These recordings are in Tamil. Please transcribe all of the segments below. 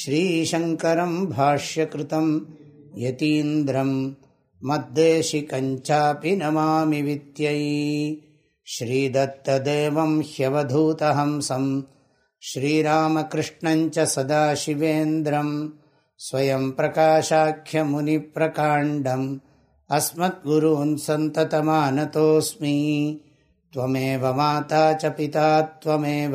श्रीशङ्करं भाष्यकृतं यतीन्द्रं मद्देशिकञ्चापि नमामि वित्यै श्रीदत्तदेवं ह्यवधूतहंसं श्रीरामकृष्णञ्च सदाशिवेन्द्रं स्वयं प्रकाशाख्यमुनिप्रकाण्डम् अस्मद्गुरून् सन्ततमानतोऽस्मि त्वमेव माता च पिता त्वमेव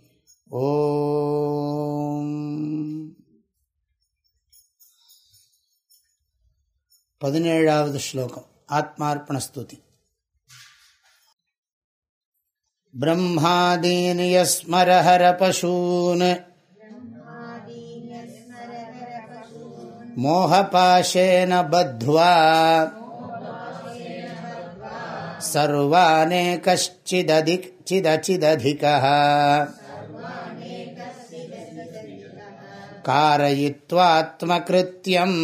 ओ பதினேழாவது ஸ்லோகம் ஆத்மார்ப்பணஸ்துதி பிரம்மாதீன் யஸ்மரஹர பசூன் मोहपाशेन बद्ध्वा सर्वानेकश्चिदचिदधिकः कारयित्वात्मकृत्यम्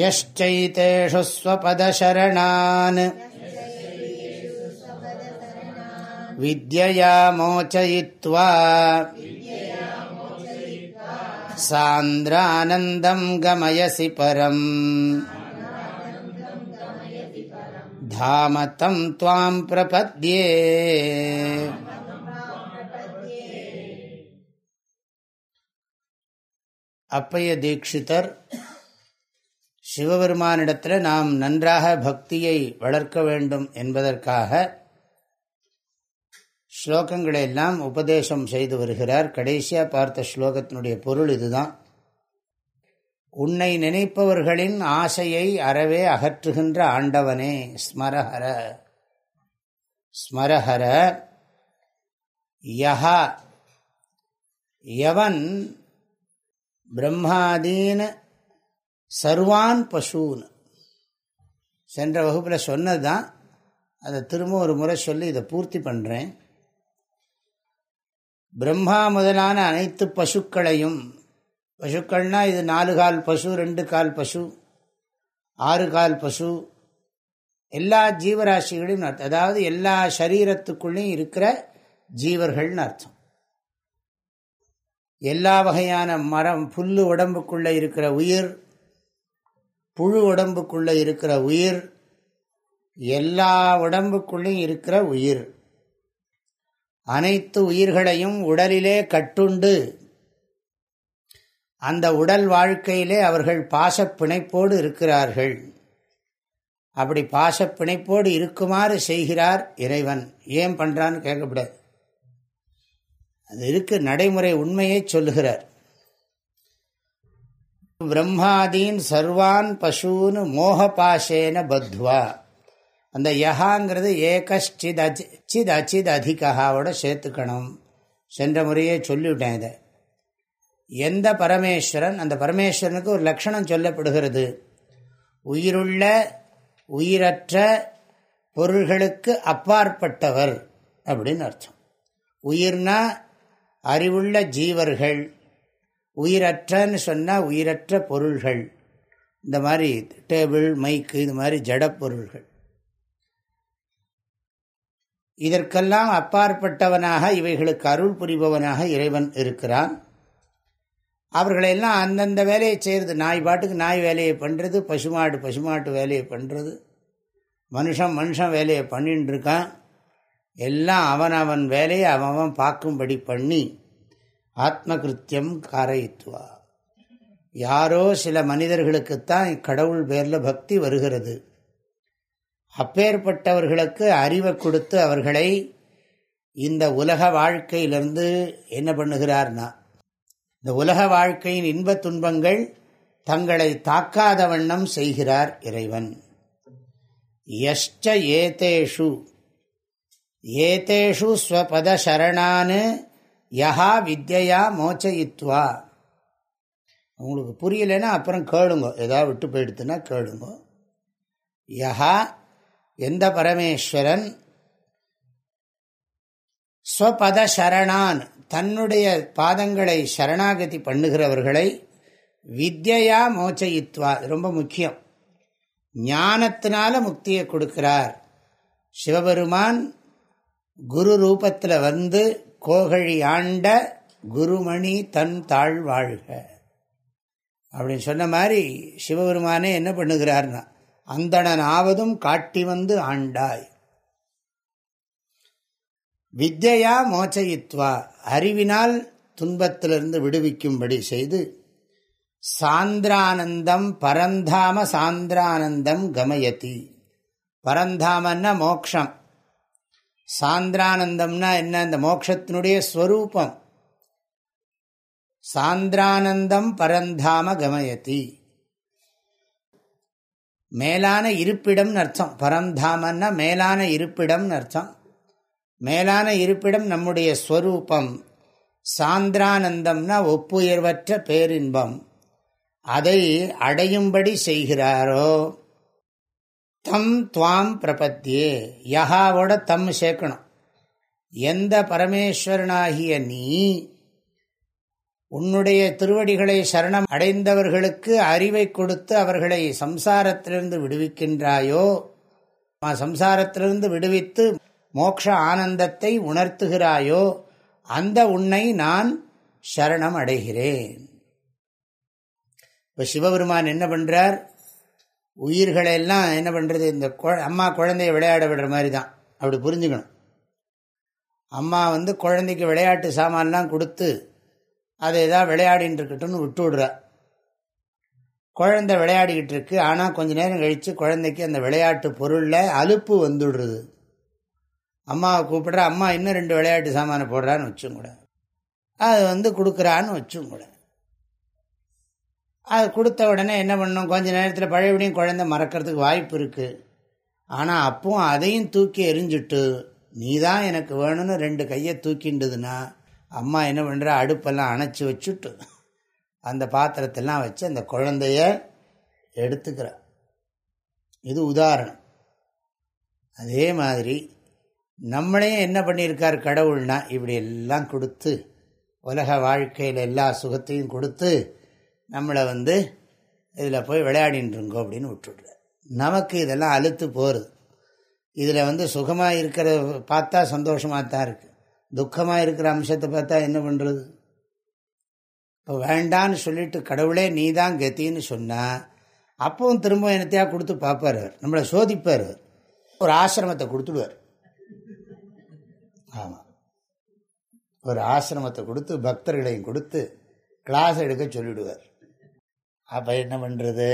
यश्चैतेषु स्वपदशरणान् विद्यया मोचयित्वा सान्द्रानन्दं गमयसि परम् धाम तं त्वां प्रपद्ये அப்பைய தீட்சிதர் சிவபெருமானிடத்தில் நாம் நன்றாக பக்தியை வளர்க்க வேண்டும் என்பதற்காக ஸ்லோகங்களை எல்லாம் உபதேசம் செய்து வருகிறார். கடைசியாக பார்த்த ஸ்லோகத்தினுடைய பொருள் இதுதான். உன்னை நினைப்பவர்களின் ஆசையை அறவே அகற்றுகின்ற ஆண்டவனே ஸ்மரஹர. ஸ்மரஹர யஹா எவன் பிரம்மாதீன சர்வான் பசூன். சென்ற வகுப்பில் சொன்னது தான் அதை திரும்ப ஒரு முறை சொல்லி இதை பூர்த்தி பண்ணுறேன் பிரம்மா முதலான அனைத்து பசுக்களையும் பசுக்கள்னால் இது நாலு கால் பசு ரெண்டு கால் பசு ஆறு கால் பசு எல்லா ஜீவராசிகளையும் அர்த்தம் அதாவது எல்லா சரீரத்துக்குள்ளேயும் இருக்கிற ஜீவர்கள்னு அர்த்தம். எல்லா வகையான மரம் புல்லு உடம்புக்குள்ளே இருக்கிற உயிர் புழு உடம்புக்குள்ளே இருக்கிற உயிர் எல்லா உடம்புக்குள்ளேயும் இருக்கிற உயிர். அனைத்து உயிர்களையும் உடலிலே கட்டுண்டு அந்த உடல் வாழ்க்கையிலே அவர்கள் பாசப்பிணைப்போடு இருக்கிறார்கள். அப்படி பாசப்பிணைப்போடு இருக்குமாறு செய்கிறார் இறைவன். ஏன் பண்ணுறான்னு கேட்கக்கூடாது அது இருக்கு நடைமுறை உண்மையை சொல்லுகிறார். பிரம்மாதீன் சர்வான் பசூன் மோகபாசேன பத்வா. அந்த யஹாங்கிறது ஏகச்சித் அச்சி சித் அச்சித் அதிகாவோட சேர்த்துக்கணும். சென்ற முறையே சொல்லிவிட்டேன் இதை. எந்த பரமேஸ்வரன் அந்த பரமேஸ்வரனுக்கு ஒரு லட்சணம் சொல்லப்படுகிறது. உயிருள்ள உயிரற்ற பொருள்களுக்கு அப்பாற்பட்டவர் அப்படின்னு அர்த்தம். உயிர்னா அறிவுள்ள ஜீவர்கள் உயிரற்றன்னு சொன்னால் உயிரற்ற பொருள்கள். இந்த மாதிரி டேபிள் மைக்கு இது மாதிரி ஜடப்பொருள்கள் இதற்கெல்லாம் அப்பாற்பட்டவனாக இவைகளுக்கு அருள் புரிபவனாக இறைவன் இருக்கிறான். அவர்களெல்லாம் அந்தந்த வேலையை செய்கிறது நாய் பாட்டுக்கு நாய் வேலையை பண்ணுறது பசுமாடு பசுமாட்டு வேலையை பண்ணுறது மனுஷன் மனுஷன் வேலையை பண்ணின்னு இருக்கான் எல்லாம் அவன் அவன் வேலையை அவன் பார்க்கும்படி பண்ணி ஆத்மகிருத்தியம் காரயித்துவா. யாரோ சில மனிதர்களுக்குத்தான் கடவுள் பேரில் பக்தி வருகிறது. அப்பேற்பட்டவர்களுக்கு அறிவை கொடுத்து அவர்களை இந்த உலக வாழ்க்கையிலிருந்து என்ன பண்ணுகிறார்னா இந்த உலக வாழ்க்கையின் இன்ப துன்பங்கள் தங்களை தாக்காத வண்ணம் செய்கிறார் இறைவன். யஷ்ட ஏதேஷு. ஏதேஷு ஸ்வபத யஹா வித்யா மோச்சயித்வா. உங்களுக்கு புரியலைன்னா அப்புறம் கேளுங்க. ஏதாவது விட்டு போயிடுத்துன்னா கேளுங்க. யஹா எந்த பரமேஸ்வரன்? ஸ்வபத சரணான் தன்னுடைய பாதங்களை சரணாகதி பண்ணுகிறவர்களை வித்யா மோச்சயித்வா. ரொம்ப முக்கியம். ஞானத்தினால முக்தியை கொடுக்கிறார். சிவபெருமான் குரு ரூபத்தில் வந்து கோகழி ஆண்ட குருமணி தன் தாழ் வாழ்க. அப்படின்னு சொன்ன மாதிரி சிவபெருமானே என்ன பண்ணுகிறார்னா அந்தணன் ஆவதும் காட்டி வந்து ஆண்டாய். வித்யா மோச்சயித்வா அறிவினால் துன்பத்திலிருந்து விடுவிக்கும்படி செய்து சாந்திரானந்தம் பரந்தாம சாந்திரானந்தம் கமயதி. பரந்தாமன்னா மோக்ஷம். சாந்திரானந்தம்னா என்ன? இந்த மோட்சத்தினுடைய ஸ்வரூபம். சாந்திரானந்தம் பரந்தாம கமயதி. மேலான இருப்பிடம்னு அர்த்தம். பரந்தாமன்னா மேலான இருப்பிடம்னு அர்த்தம். மேலான இருப்பிடம் நம்முடைய ஸ்வரூபம். சாந்திரானந்தம்னா ஒப்புயர்வற்ற பேரின்பம். அதை அடையும்படி செய்கிறாரோ? தம் துவாம் பிரபத்தியே. யஹாவோட தம் சேர்க்கணும். எந்த பரமேஸ்வரனாகிய நீ உன்னுடைய திருவடிகளை சரணம் அடைந்தவர்களுக்கு அறிவை கொடுத்து அவர்களை சம்சாரத்திலிருந்து விடுவிக்கின்றாயோ சம்சாரத்திலிருந்து விடுவித்து மோக்ஷ ஆனந்தத்தை உணர்த்துகிறாயோ அந்த உன்னை நான் சரணம் அடைகிறேன். இப்போ சிவபெருமான் என்ன பண்ணுறார் உயிர்களெல்லாம் என்ன பண்ணுறது இந்த அம்மா குழந்தைய விளையாட விடுற மாதிரி தான் அப்படி புரிஞ்சுக்கணும். அம்மா வந்து குழந்தைக்கு விளையாட்டு சாமான்லாம் கொடுத்து அதை எதாவது விளையாடின்னு இருக்கட்டும்னு விட்டு விடுறா குழந்தை விளையாடிக்கிட்டு இருக்கு. ஆனால் கொஞ்ச நேரம் கழித்து குழந்தைக்கு அந்த விளையாட்டு பொருளில் அலுப்பு வந்துடுறது. அம்மாவை கூப்பிட்ற அம்மா இன்னும் ரெண்டு விளையாட்டு சாமானை போடுறான்னு வச்சும் கூட அது வந்து கொடுக்குறான்னு வச்சும் கூட அது கொடுத்த உடனே என்ன பண்ணும்? கொஞ்ச நேரத்தில் பழையபடியும் குழந்தை மறக்கிறதுக்கு வாய்ப்பு இருக்குது ஆனால் அப்பவும் அதையும் தூக்கி எரிஞ்சுட்டு நீ தான் எனக்கு வேணும்னு ரெண்டு கையை தூக்கின்றதுன்னா அம்மா என்ன பண்ணுறா அடுப்பெல்லாம் அணைச்சி வச்சுட்டு அந்த பாத்திரத்தெல்லாம் வச்சு அந்த குழந்தைய எடுத்துக்கிற. இது உதாரணம். அதே மாதிரி நம்மளையும் என்ன பண்ணியிருக்கார் கடவுள்னா இப்படி எல்லாம் கொடுத்து உலக வாழ்க்கையில் எல்லா சுகத்தையும் கொடுத்து நம்மளை வந்து இதில் போய் விளையாடின்றிருங்கோ அப்படின்னு விட்டுடுறார் நமக்கு இதெல்லாம் அழுத்து போகிறது இதில் வந்து சுகமாக இருக்கிற பார்த்தா சந்தோஷமாக தான் இருக்குது துக்கமாக இருக்கிற அம்சத்தை பார்த்தா என்ன பண்ணுறது இப்போ வேண்டான்னு சொல்லிட்டு கடவுளே நீ தான் கத்தின்னு சொன்னால் அப்பவும் திரும்ப என்னத்தையா கொடுத்து பார்ப்பார் அவர். நம்மளை சோதிப்பார் அவர். ஒரு ஆசிரமத்தை கொடுத்துடுவார். ஆமாம் ஒரு ஆசிரமத்தை கொடுத்து பக்தர்களையும் கொடுத்து கிளாஸ் எடுக்க சொல்லிவிடுவார் அப்போ என்ன பண்ணுறது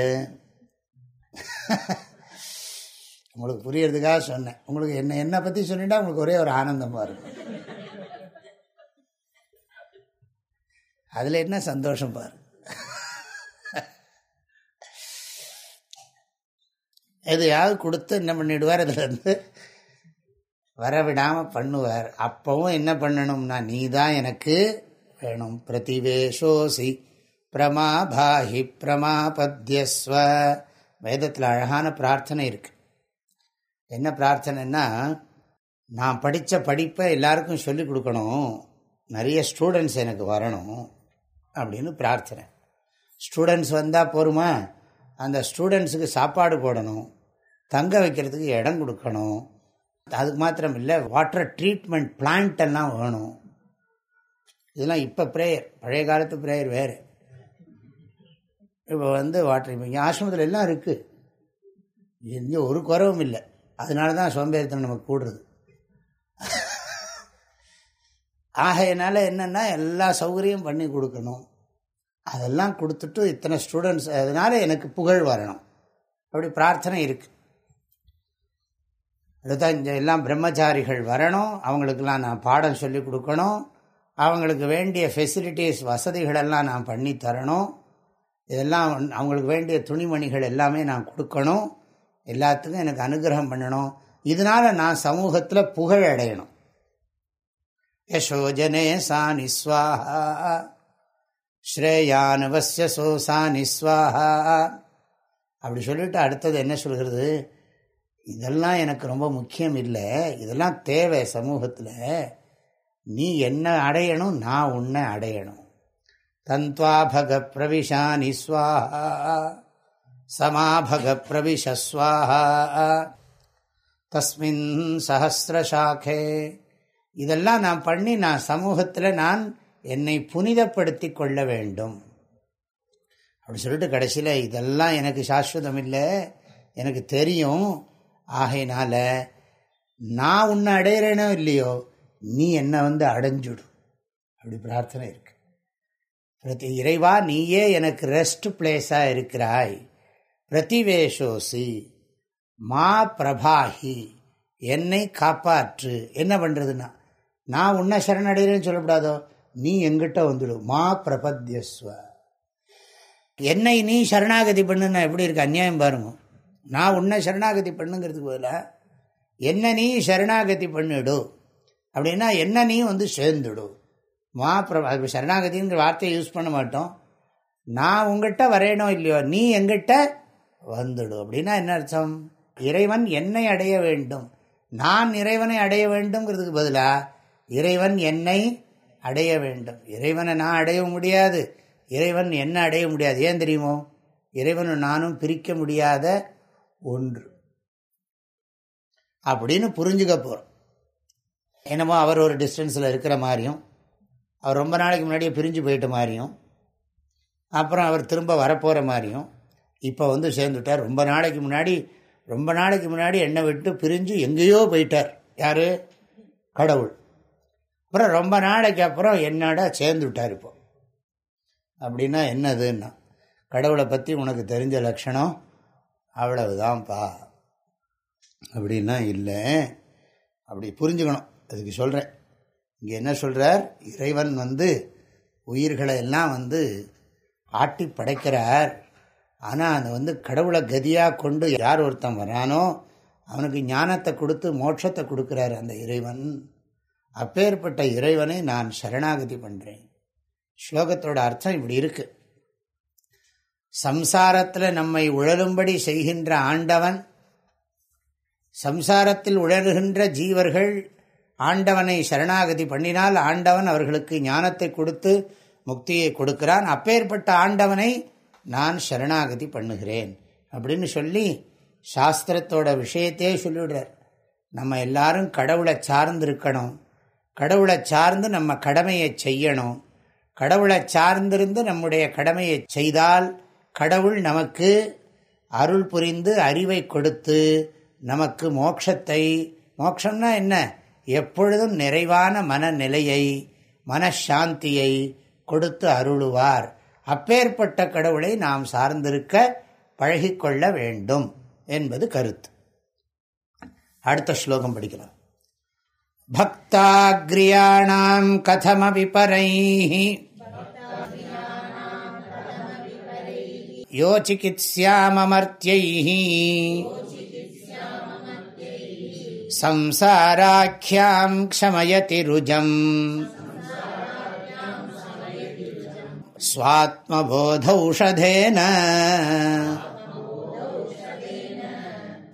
உங்களுக்கு புரியறதுக்காக சொன்னேன். உங்களுக்கு என்ன என்னை பற்றி சொல்லிட்டா உங்களுக்கு ஒரே ஒரு ஆனந்தமாக இருக்கும். அதில் என்ன சந்தோஷம் பாரு. எதையாவது கொடுத்து என்ன பண்ணிடுவார்? அதுலேருந்து வரவிடாமல் பண்ணுவார். அப்பவும் என்ன பண்ணணும்னா நீ தான் எனக்கு வேணும். பிரதிவேஷோசி. பிரமாபாஹி பிரமாபத்யஸ்வ. வேதத்தில் அழகான பிரார்த்தனை இருக்கு. என்ன பிரார்த்தனைன்னா நான் படித்த படிப்பை எல்லாருக்கும் சொல்லிக் கொடுக்கணும். நிறைய ஸ்டூடெண்ட்ஸ் எனக்கு வரணும் அப்படின்னு பிரார்த்தனை. ஸ்டூடெண்ட்ஸ் வந்தால் போருமா? அந்த ஸ்டூடெண்ட்ஸுக்கு சாப்பாடு போடணும். தங்க வைக்கிறதுக்கு இடம் கொடுக்கணும். அதுக்கு மாத்திரம் இல்லை வாட்டர் ட்ரீட்மெண்ட் பிளான்ட் எல்லாம் வேணும். இதெல்லாம் இப்போ ப்ரேயர் பழைய காலத்து ப்ரேயர் வேறு. இப்போ வந்து வாட்டர் இங்கே ஆசிரமத்தில் எல்லாம் இருக்குது இங்கே ஒரு குறவும் இல்லை. அதனால தான் சோம்பேறித்தனம் நமக்கு கூடுறது. ஆகையினால என்னென்னா எல்லா சௌகரியம் பண்ணி கொடுக்கணும். அதெல்லாம் கொடுத்துட்டு இத்தனை ஸ்டூடெண்ட்ஸ் அதனால் எனக்கு புகழ் வரணும். அப்படி பிரார்த்தனை இருக்குது அதுதான் இங்கே எல்லாம் பிரம்மச்சாரிகள் வரணும். அவங்களுக்கெல்லாம் நான் பாடம் சொல்லி கொடுக்கணும். அவங்களுக்கு வேண்டிய ஃபெசிலிட்டிஸ் வசதிகளெல்லாம் நான் பண்ணி தரணும். இதெல்லாம் அவங்களுக்கு வேண்டிய துணிமணிகள் எல்லாமே நான் கொடுக்கணும். எல்லாத்துக்கும் எனக்கு அனுகிரகம் பண்ணணும். இதனால் நான் சமூகத்தில் புகழ் அடையணும். யசோஜனே சா நிஸ்வாஹா ஸ்ரேயானுவசிய சோசா நிஸ்வாஹா அப்படி சொல்லிட்டு அடுத்தது என்ன சொல்கிறது? இதெல்லாம் எனக்கு ரொம்ப முக்கியம் இல்லை. இதெல்லாம் தேவை சமூகத்தில். நீ என்ன அடையணும் நான் உன்னை அடையணும். தந்த்வாபக பிரவிஷானி ஸ்வாஹா சமாபக தஸ்மின் சஹசிரசாக்கே இதெல்லாம் நான் பண்ணி நான் சமூகத்தில் நான் என்னை புனிதப்படுத்தி கொள்ள வேண்டும். அப்படி சொல்லிட்டு கடைசியில் இதெல்லாம் எனக்கு சாஸ்வதம் இல்லை. எனக்கு தெரியும். ஆகையினால நான் உன்னை அடையிறேனோ இல்லையோ நீ என்னை வந்து அடைஞ்சுடும் அப்படி பிரார்த்தனை இருக்கு. பிரதி இறைவா நீயே எனக்கு ரெஸ்ட் பிளேஸாக இருக்கிறாய். பிரதிவேஷோசி மா பிரபாகி என்னை காப்பாற்று. என்ன பண்ணுறதுன்னா நான் உன்னை சரணடைகிறேன்னு சொல்லக்கூடாதோ நீ எங்கிட்ட வந்துடும் மா பிரபத்யஸ்வ. என்னை நீ சரணாகதி பண்ணுன்னா எப்படி இருக்கு? அந்நியாயம் பாருங்க. நான் உன்னை சரணாகதி பண்ணுங்கிறதுக்கு பதிலாக என்ன நீ சரணாகதி பண்ணிடு. அப்படின்னா என்ன நீ வந்து சேர்ந்துடும் மா அது சரணாகதிங்கிற வார்த்தையை யூஸ் பண்ண மாட்டோம். நான் உங்ககிட்ட வரையணும் இல்லையோ நீ எங்கிட்ட வந்துடும் அப்படின்னா என்ன அர்த்தம்? இறைவன் என்னை அடைய வேண்டும். நான் இறைவனை அடைய வேண்டும்ங்கிறதுக்கு பதிலாக இறைவன் என்னை அடைய வேண்டும். இறைவனை நான் அடைய முடியாது. இறைவன் என்ன அடைய முடியாது. ஏன் தெரியுமோ? இறைவனும் நானும் பிரிக்க முடியாத ஒன்று. அப்படின்னு புரிஞ்சுக்க போகிறோம் என்னமோ அவர் ஒரு டிஸ்டன்ஸில் இருக்கிற மாதிரியும் அவர் ரொம்ப நாளைக்கு முன்னாடியே பிரிஞ்சு போயிட்ட மாதிரியும் அப்புறம் அவர் திரும்ப வரப்போகிற மாதிரியும் இப்போ வந்து சேர்ந்துட்டார். ரொம்ப நாளைக்கு முன்னாடி ரொம்ப நாளைக்கு முன்னாடி என்னை விட்டு பிரிஞ்சு எங்கேயோ போயிட்டார். யார்? கடவுள். அப்புறம் ரொம்ப நாளைக்கு அப்புறம் என்னடா சேர்ந்து விட்டார் இப்போ. அப்படின்னா என்னதுன்னா கடவுளை பற்றி உனக்கு தெரிஞ்ச லட்சணம் அவ்வளவுதான்ப்பா. அப்படின்னா இல்லை. அப்படி புரிஞ்சுக்கணும். அதுக்கு சொல்கிறேன் இங்கே என்ன சொல்கிறார் இறைவன் வந்து உயிர்களை எல்லாம் வந்து ஆட்டி படைக்கிறார். ஆனால் அது வந்து கடவுளை கதியாக கொண்டு யார் ஒருத்தன் வரானோ அவனுக்கு ஞானத்தை கொடுத்து மோட்சத்தை கொடுக்குறார் அந்த இறைவன். அப்பேற்பட்ட இறைவனை நான் சரணாகதி பண்ணுறேன் ஸ்லோகத்தோட அர்த்தம் இப்படி இருக்கு. சம்சாரத்தில் நம்மை உழலும்படி செய்கின்ற ஆண்டவன் சம்சாரத்தில் உழலுகின்ற ஜீவர்கள் ஆண்டவனை சரணாகதி பண்ணினால் ஆண்டவன் அவர்களுக்கு ஞானத்தை கொடுத்து முக்தியை கொடுக்கிறான். அப்பேற்பட்ட ஆண்டவனை நான் சரணாகதி பண்ணுகிறேன் அப்படின்னு சொல்லி சாஸ்திரத்தோட விஷயத்தையே சொல்லிவிடுறார். நம்ம எல்லாரும் கடவுளை சார்ந்து இருக்கணும் கடவுளை சார்ந்து நம்ம கடமையை செய்யணும். கடவுளை சார்ந்திருந்து நம்முடைய கடமையை செய்தால் கடவுள் நமக்கு அருள் புரிந்து அறிவை கொடுத்து நமக்கு மோட்சத்தை மோட்சம்னா என்ன? எப்பொழுதும் நிறைவான மனநிலையை மனசாந்தியை கொடுத்து அருளுவார். அப்பேற்பட்ட கடவுளை நாம் சார்ந்திருக்க பழகிக்கொள்ள வேண்டும் என்பது கருத்து. அடுத்த ஸ்லோகம் படிக்கலாம். பக்தாகிரியாணாம் கதமபி பரை யோசிக்கித்யாமமர்த்தியை संसाराख्याम् क्षमयति रुजम्। स्वात्मबोधौषधेन।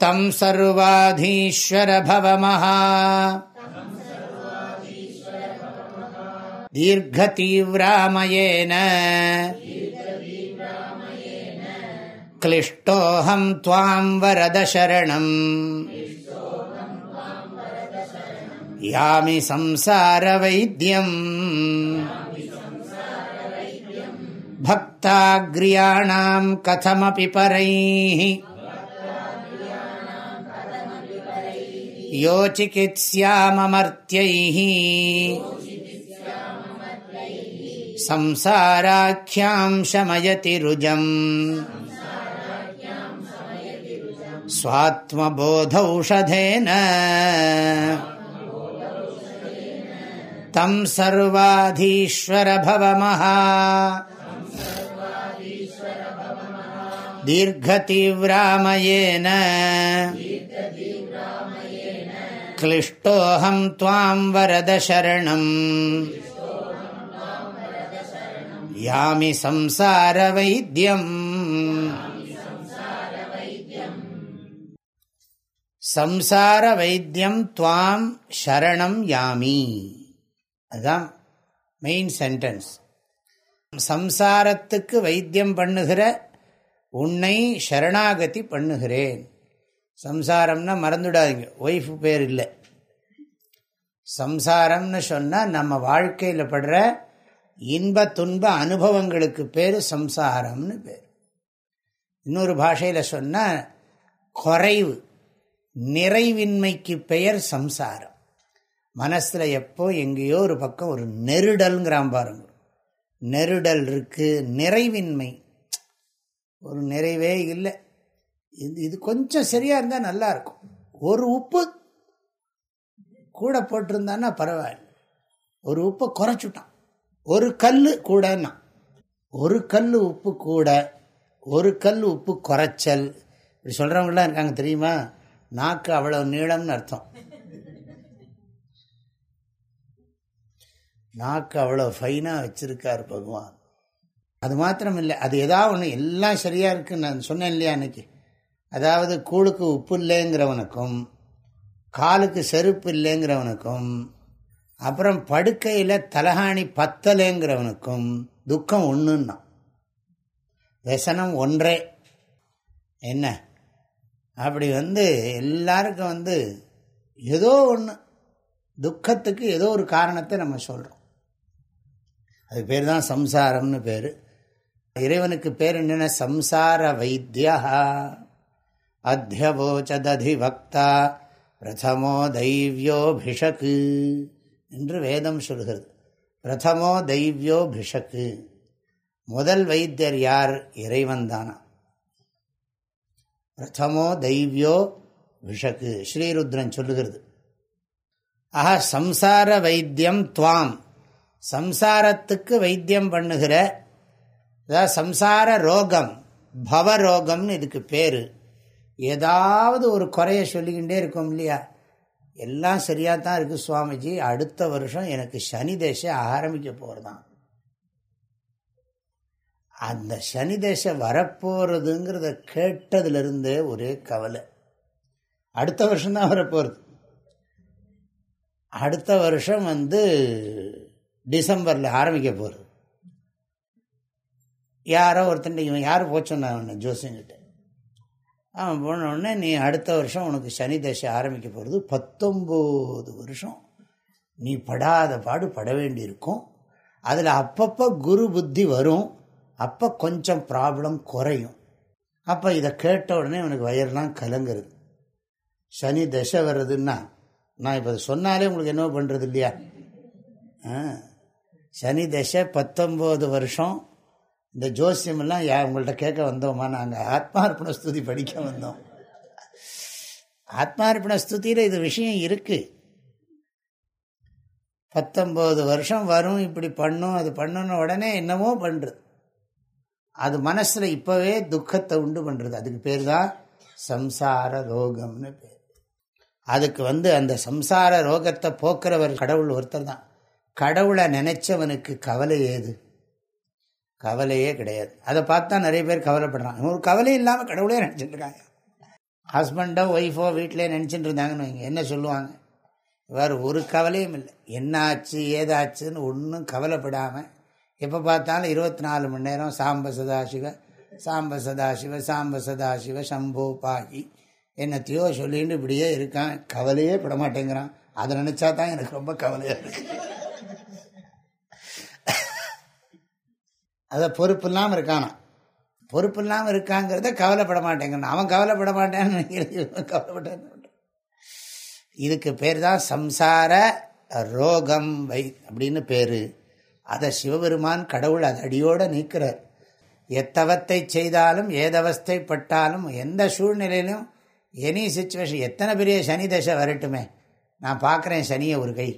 तं सर्वाधीश्वर भवमहा दीर्घतीव्रामयेन। क्लिष्टोऽहं त्वां वरदशरणम्। यामि संसारवैद्यम् भक्ताग्र्याणां कथमपि परैः यो चिकित्स्याममर्त्यैः संसाराख्यां शमयति रुजम् स्वात्मबोधौषधेन तं सर्वाधीश्वरभवमः दीर्घतीव्रामयेन क्लिष्टोऽहं त्वां वरदशरणम् यामि संसारवैद्यम् संसारवैद्यं त्वां शरणं यामि அதுதான் மெயின் சென்டென்ஸ் சம்சாரத்துக்கு வைத்தியம் பண்ணுகிற உன்னை சரணாகதி பண்ணுகிறேன். சம்சாரம்னா மறந்துடாதீங்க. ஒய்ஃப் பேர் இல்லை. சம்சாரம்னு சொன்னால் நம்ம வாழ்க்கையில் படுற இன்ப துன்ப அனுபவங்களுக்கு பேர் சம்சாரம்னு பேர். இன்னொரு பாஷையில் சொன்னால் குறைவு நிறைவின்மைக்கு பெயர் சம்சாரம். மனசில் எப்போ எங்கேயோ ஒரு பக்கம் ஒரு நெருடல்ங்கிறான் பாருங்க. நெருடல் இருக்குது நிறைவின்மை. ஒரு நிறைவே இல்லை. இது இது கொஞ்சம் சரியாக இருந்தால் நல்லாயிருக்கும் ஒரு உப்பு கூட போட்டிருந்தான்னா பரவாயில்ல. ஒரு உப்பை குறைச்சுட்டான். ஒரு கல் கூடன்னா. ஒரு கல் உப்பு கூட ஒரு கல் உப்பு குறைச்சல். இப்படி சொல்கிறவங்களாம் இருக்காங்க தெரியுமா? நாக்கு அவ்வளோ நீளம்னு அர்த்தம். நாக்கு அவ்வளோ ஃபைனாக வச்சுருக்கார் பகவான். அது மாத்திரம் இல்லை அது எதாவது ஒன்று எல்லாம் சரியாக இருக்குன்னு நான் சொன்னேன் இல்லையா அன்னைக்கு? அதாவது கூழுக்கு உப்பு இல்லைங்கிறவனுக்கும் காலுக்கு செருப்பு இல்லைங்கிறவனுக்கும் அப்புறம் படுக்கையில் தலகாணி பத்தலைங்கிறவனுக்கும் துக்கம் ஒன்றுன்னா व्यசனம் ஒன்றே. என்ன? அப்படி வந்து எல்லாருக்கும் வந்து ஏதோ ஒன்று துக்கத்துக்கு ஏதோ ஒரு காரணத்தை நம்ம சொல்கிறோம் அது பேர் தான் சம்சாரம்னு பேர். இறைவனுக்கு பேர் என்னென்ன சம்சார வைத்தியா. அத்தியவோச்சததிவக்தா பிரதமோ தெய்வியோபிஷக்கு என்று வேதம் சொல்கிறது. பிரதமோ தெய்வியோபிஷக்கு. முதல் வைத்தியர் யார்? இறைவன் தானா. பிரதமோ தைவியோ விஷக்கு ஸ்ரீருத்ரன் சொல்லுகிறது. ஆஹா சம்சார வைத்தியம் துவாம். சம்சாரத்துக்கு வைத்தியம் பண்ணுகிற அதாவது சம்சார ரோகம் பவரோகம்னு இதுக்கு பேர். ஏதாவது ஒரு குறைய சொல்லிக்கிட்டே இருக்கோம் இல்லையா? எல்லாம் சரியாக தான் இருக்குது சுவாமிஜி. அடுத்த வருஷம் எனக்கு சனி தேசம் ஆரம்பிக்க போகிறதான் அந்த சனி தேசம் வரப்போகிறதுங்கிறத கேட்டதுலேருந்தே ஒரே கவலை. அடுத்த வருஷம்தான் வரப்போகிறது அடுத்த வருஷம் வந்து டிசம்பரில் ஆரம்பிக்க போகிறது யாரோ ஒருத்தன் இவன் யார் போச்சோன்னா அவனை ஜோசியங்கிட்ட அவன் போனோடனே நீ அடுத்த வருஷம் உனக்கு சனி தசை ஆரம்பிக்க போகிறது பத்தொம்போது வருஷம். நீ படாத பாடு பட வேண்டியிருக்கும். அதில் அப்பப்போ குரு புத்தி வரும். அப்போ கொஞ்சம் ப்ராப்ளம் குறையும். அப்போ இதை கேட்ட உடனே உனக்கு வயர்லாம் கலங்குறது. சனி தசை வர்றதுன்னா நான் இப்போ சொன்னாலே உங்களுக்கு என்ன பண்ணுறது இல்லையா? சனி தசை பத்தொம்போது வருஷம். இந்த ஜோசியமெல்லாம் யா உங்கள்கிட்ட கேட்க வந்தோமா? நாங்கள் ஆத்மார்ப்பண ஸ்துதி படிக்க வந்தோம். ஆத்மார்ப்பண ஸ்துதியில் இது விஷயம் இருக்குது பத்தொம்போது வருஷம் வரும் இப்படி பண்ணும் அது பண்ணுன உடனே என்னமோ பண்ணுறது அது மனசில் இப்போவே துக்கத்தை உண்டு பண்ணுறது அதுக்கு பேர் தான் சம்சார ரோகம்னு பேர். அதுக்கு வந்து அந்த சம்சார ரோகத்தை போக்குறவர் கடவுள் ஒருத்தர் தான். கடவுளை நினைச்சவனுக்கு கவலை ஏது? கவலையே கிடையாது. அதை பார்த்தா நிறைய பேர் கவலைப்படுறாங்க. ஒரு கவலை இல்லாமல் கடவுளே நினச்சிட்டு இருக்காங்க. ஹஸ்பண்டோ ஒய்ஃபோ வீட்டிலே நினச்சிட்டு இருந்தாங்கன்னு வைங்க. என்ன சொல்லுவாங்க? வேறு ஒரு கவலையும் இல்லை. என்ன ஆச்சு ஏதாச்சுன்னு ஒன்றும் கவலைப்படாமல் எப்போ பார்த்தாலும் இருபத்தி நாலு மணி நேரம் சாம்ப சதாசிவ சாம்ப சதாசிவ சாம்ப சதாசிவ சம்போ பாகி என்னத்தையோ சொல்லிட்டு இப்படியே இருக்கான். கவலையே பட மாட்டேங்கிறான் அதை நினச்சா தான் எனக்கு ரொம்ப கவலையாக இருக்குது அதை பொறுப்பு இல்லாமல் இருக்கானா? பொறுப்பு இல்லாமல் இருக்காங்கிறத கவலைப்பட மாட்டேங்கிறான். அவன் கவலைப்பட மாட்டேன்னு கவலைப்பட்டேன்னு இதுக்கு பேர் தான் சம்சார ரோகம் வை அப்படின்னு பேர். அதை சிவபெருமான் கடவுள் அது அடியோடு நீக்கிறார். எத்தவத்தை செய்தாலும் ஏதவஸ்தைப்பட்டாலும் எந்த சூழ்நிலையிலும் எனி சுச்சுவேஷன் எத்தனை பெரிய சனி தசை வரட்டுமே. நான் பார்க்குறேன் சனியை ஒரு கை.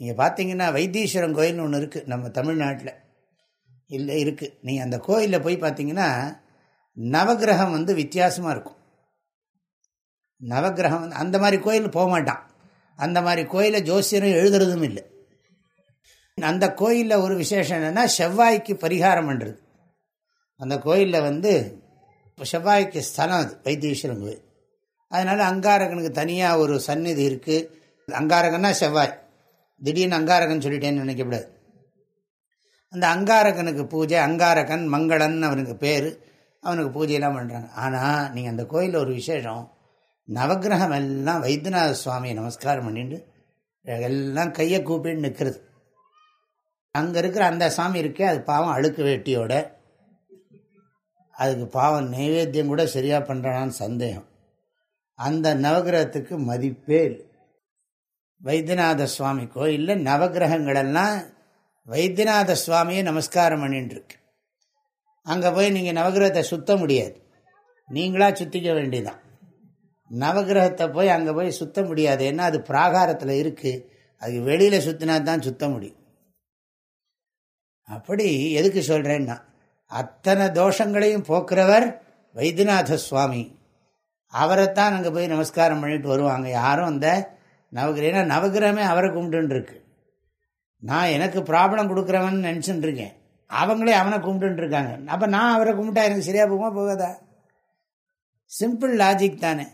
நீங்கள் பார்த்தீங்கன்னா வைத்தீஸ்வரன் கோயில்னு ஒன்று இருக்குது நம்ம தமிழ்நாட்டில். இல்லை இருக்குது நீங்கள் அந்த கோயிலில் போய் பார்த்தீங்கன்னா நவகிரகம் வந்து வித்தியாசமாக இருக்கும். நவகிரகம் வந்து அந்த மாதிரி கோயில் போக மாட்டான். அந்த மாதிரி கோயிலை ஜோசியரும் எழுதுறதும் இல்லை. அந்த கோயிலில் ஒரு விசேஷம் என்னென்னா செவ்வாய்க்கு பரிகாரம் பண்ணுறது அந்த கோயிலில் வந்து செவ்வாய்க்கு ஸ்தலம் அது வைத்தீஸ்வரன் கோயில். அதனால் அங்காரகனுக்கு தனியாக ஒரு சந்நிதி இருக்குது அங்காரகன்னா செவ்வாய். திடீர்னு அங்காரகன் சொல்லிட்டேன்னு நினைக்கக்கூடாது. அந்த அங்காரகனுக்கு பூஜை அங்காரகன் மங்களன் அவனுக்கு பேர் அவனுக்கு பூஜையெல்லாம் பண்ணுறாங்க ஆனால் நீங்கள் அந்த கோயிலில் ஒரு விசேஷம் நவகிரகம் எல்லாம் வைத்தியநாத சுவாமியை நமஸ்காரம் பண்ணிட்டு எல்லாம் கையை கூப்பிட்டு நிற்கிறது அங்கே இருக்கிற அந்த சாமி இருக்கே அது பாவம் அழுக்கு வேட்டியோட அதுக்கு பாவம் நைவேத்தியம் கூட சரியாக பண்ணுறானான்னு சந்தேகம். அந்த நவகிரகத்துக்கு மதிப்பே இல்லை. வைத்தியநாத சுவாமி கோயிலில் நவகிரகங்களெல்லாம் வைத்தியநாத சுவாமியை நமஸ்காரம் பண்ணிட்டுருக்கு அங்கே போய் நீங்கள் நவகிரகத்தை சுத்த முடியாது. நீங்களாக சுற்றிக்க வேண்டியதான் நவகிரகத்தை போய் அங்கே போய் சுத்த முடியாது. ஏன்னா அது பிராகாரத்தில் இருக்குது அது வெளியில் சுற்றினா தான் சுத்த முடியும். அப்படி எதுக்கு சொல்கிறேன்னா அத்தனை தோஷங்களையும் போக்குறவர் வைத்தியநாத சுவாமி. அவரைத்தான் அங்கே போய் நமஸ்காரம் பண்ணிட்டு வருவாங்க. யாரும் அந்த நவகிரக நவகிரகமே அவரை கும்பிட்டுருக்கு நான் எனக்கு ப்ராப்ளம் கொடுக்குறவன் நினச்சிட்டு இருக்கேன் அவங்களே அவனை கும்பிட்டு இருக்காங்க அப்போ நான் அவரை கும்பிட்டா எனக்கு சரியாக போகுமா? போகாதா? சிம்பிள் லாஜிக் தானே.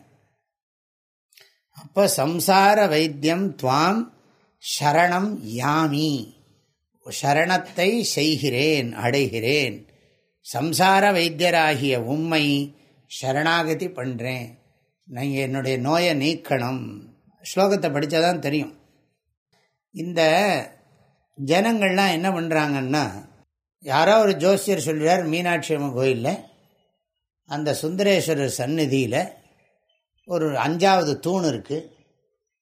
அப்போ சம்சார வைத்தியம் துவாம் ஷரணம் யாமி. ஷரணத்தை செய்கிறேன் அடைகிறேன். சம்சார வைத்தியராகிய உண்மை சரணாகதி பண்ணுறேன் நீங்கள் என்னுடைய நோயை நீக்கணும். ஸ்லோகத்தை படித்தாதான் தெரியும். இந்த ஜனங்கள்லாம் என்ன பண்ணுறாங்கன்னா யாரோ ஒரு ஜோசியர் சொல்கிறார் மீனாட்சி அம்மன் கோயிலில் அந்த சுந்தரேஸ்வரர் சந்நிதியில் ஒரு அஞ்சாவது தூண் இருக்குது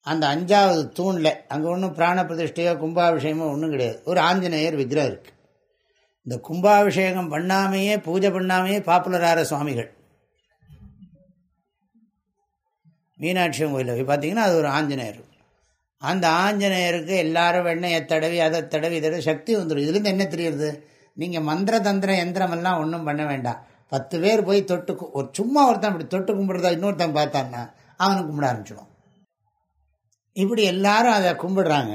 அந்த அஞ்சாவது தூணில் அங்கே ஒன்றும் பிராண பிரதிஷ்டையோ கும்பாபிஷேகமோ ஒன்றும் கிடையாது. ஒரு ஆஞ்சநேயர் விக்கிரம் இருக்குது இந்த கும்பாபிஷேகம் பண்ணாமையே பூஜை பண்ணாமையே பாப்புலரான சுவாமிகள். மீனாட்சி கோயிலில் போய் பார்த்தீங்கன்னா அது ஒரு ஆஞ்சநேயர். அந்த ஆஞ்சநேயருக்கு எல்லாரும் வெண்ணையை தடவி அதை தடவி இதை சக்தி வந்துடும் இதுலேருந்து என்ன தெரியுது நீங்கள் மந்திர தந்திர எந்திரமெல்லாம் ஒன்றும் பண்ண வேண்டாம். பத்து பேர் போய் தொட்டு ஒரு சும்மா ஒருத்தன் இப்படி தொட்டு கும்பிடுறதா இன்னொருத்தன் பார்த்தான்னா அவனுக்கு கும்பிட ஆரம்பிச்சிடும் இப்படி எல்லாரும் அதை கும்பிடுறாங்க.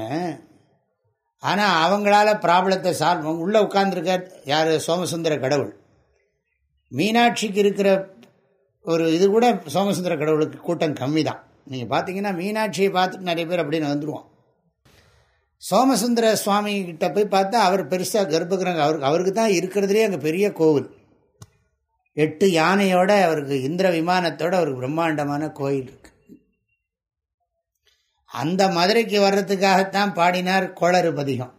ஆனால் அவங்களால ப்ராப்ளத்தை சால்வ் உள்ளே உட்காந்துருக்கார் யார்? சோமசுந்தர கடவுள். மீனாட்சிக்கு இருக்கிற ஒரு இது கூட சோமசுந்தர கடவுளுக்கு கூட்டம் கம்மி தான் நீங்கள் பார்த்தீங்கன்னா மீனாட்சியை பார்த்துட்டு நிறைய பேர் அப்படின்னு வந்துடுவோம் சோமசுந்தர சுவாமி கிட்ட போய் பார்த்தா அவர் பெருசாக கர்ப்பகிரங்க அவருக்கு அவருக்கு தான் இருக்கிறதுலே அங்கே பெரிய கோவில். எட்டு யானையோட அவருக்கு இந்திர விமானத்தோட அவருக்கு பிரம்மாண்டமான கோயில் இருக்கு. அந்த மதுரைக்கு வர்றதுக்காகத்தான் பாடினார் கோளறு பதிகம்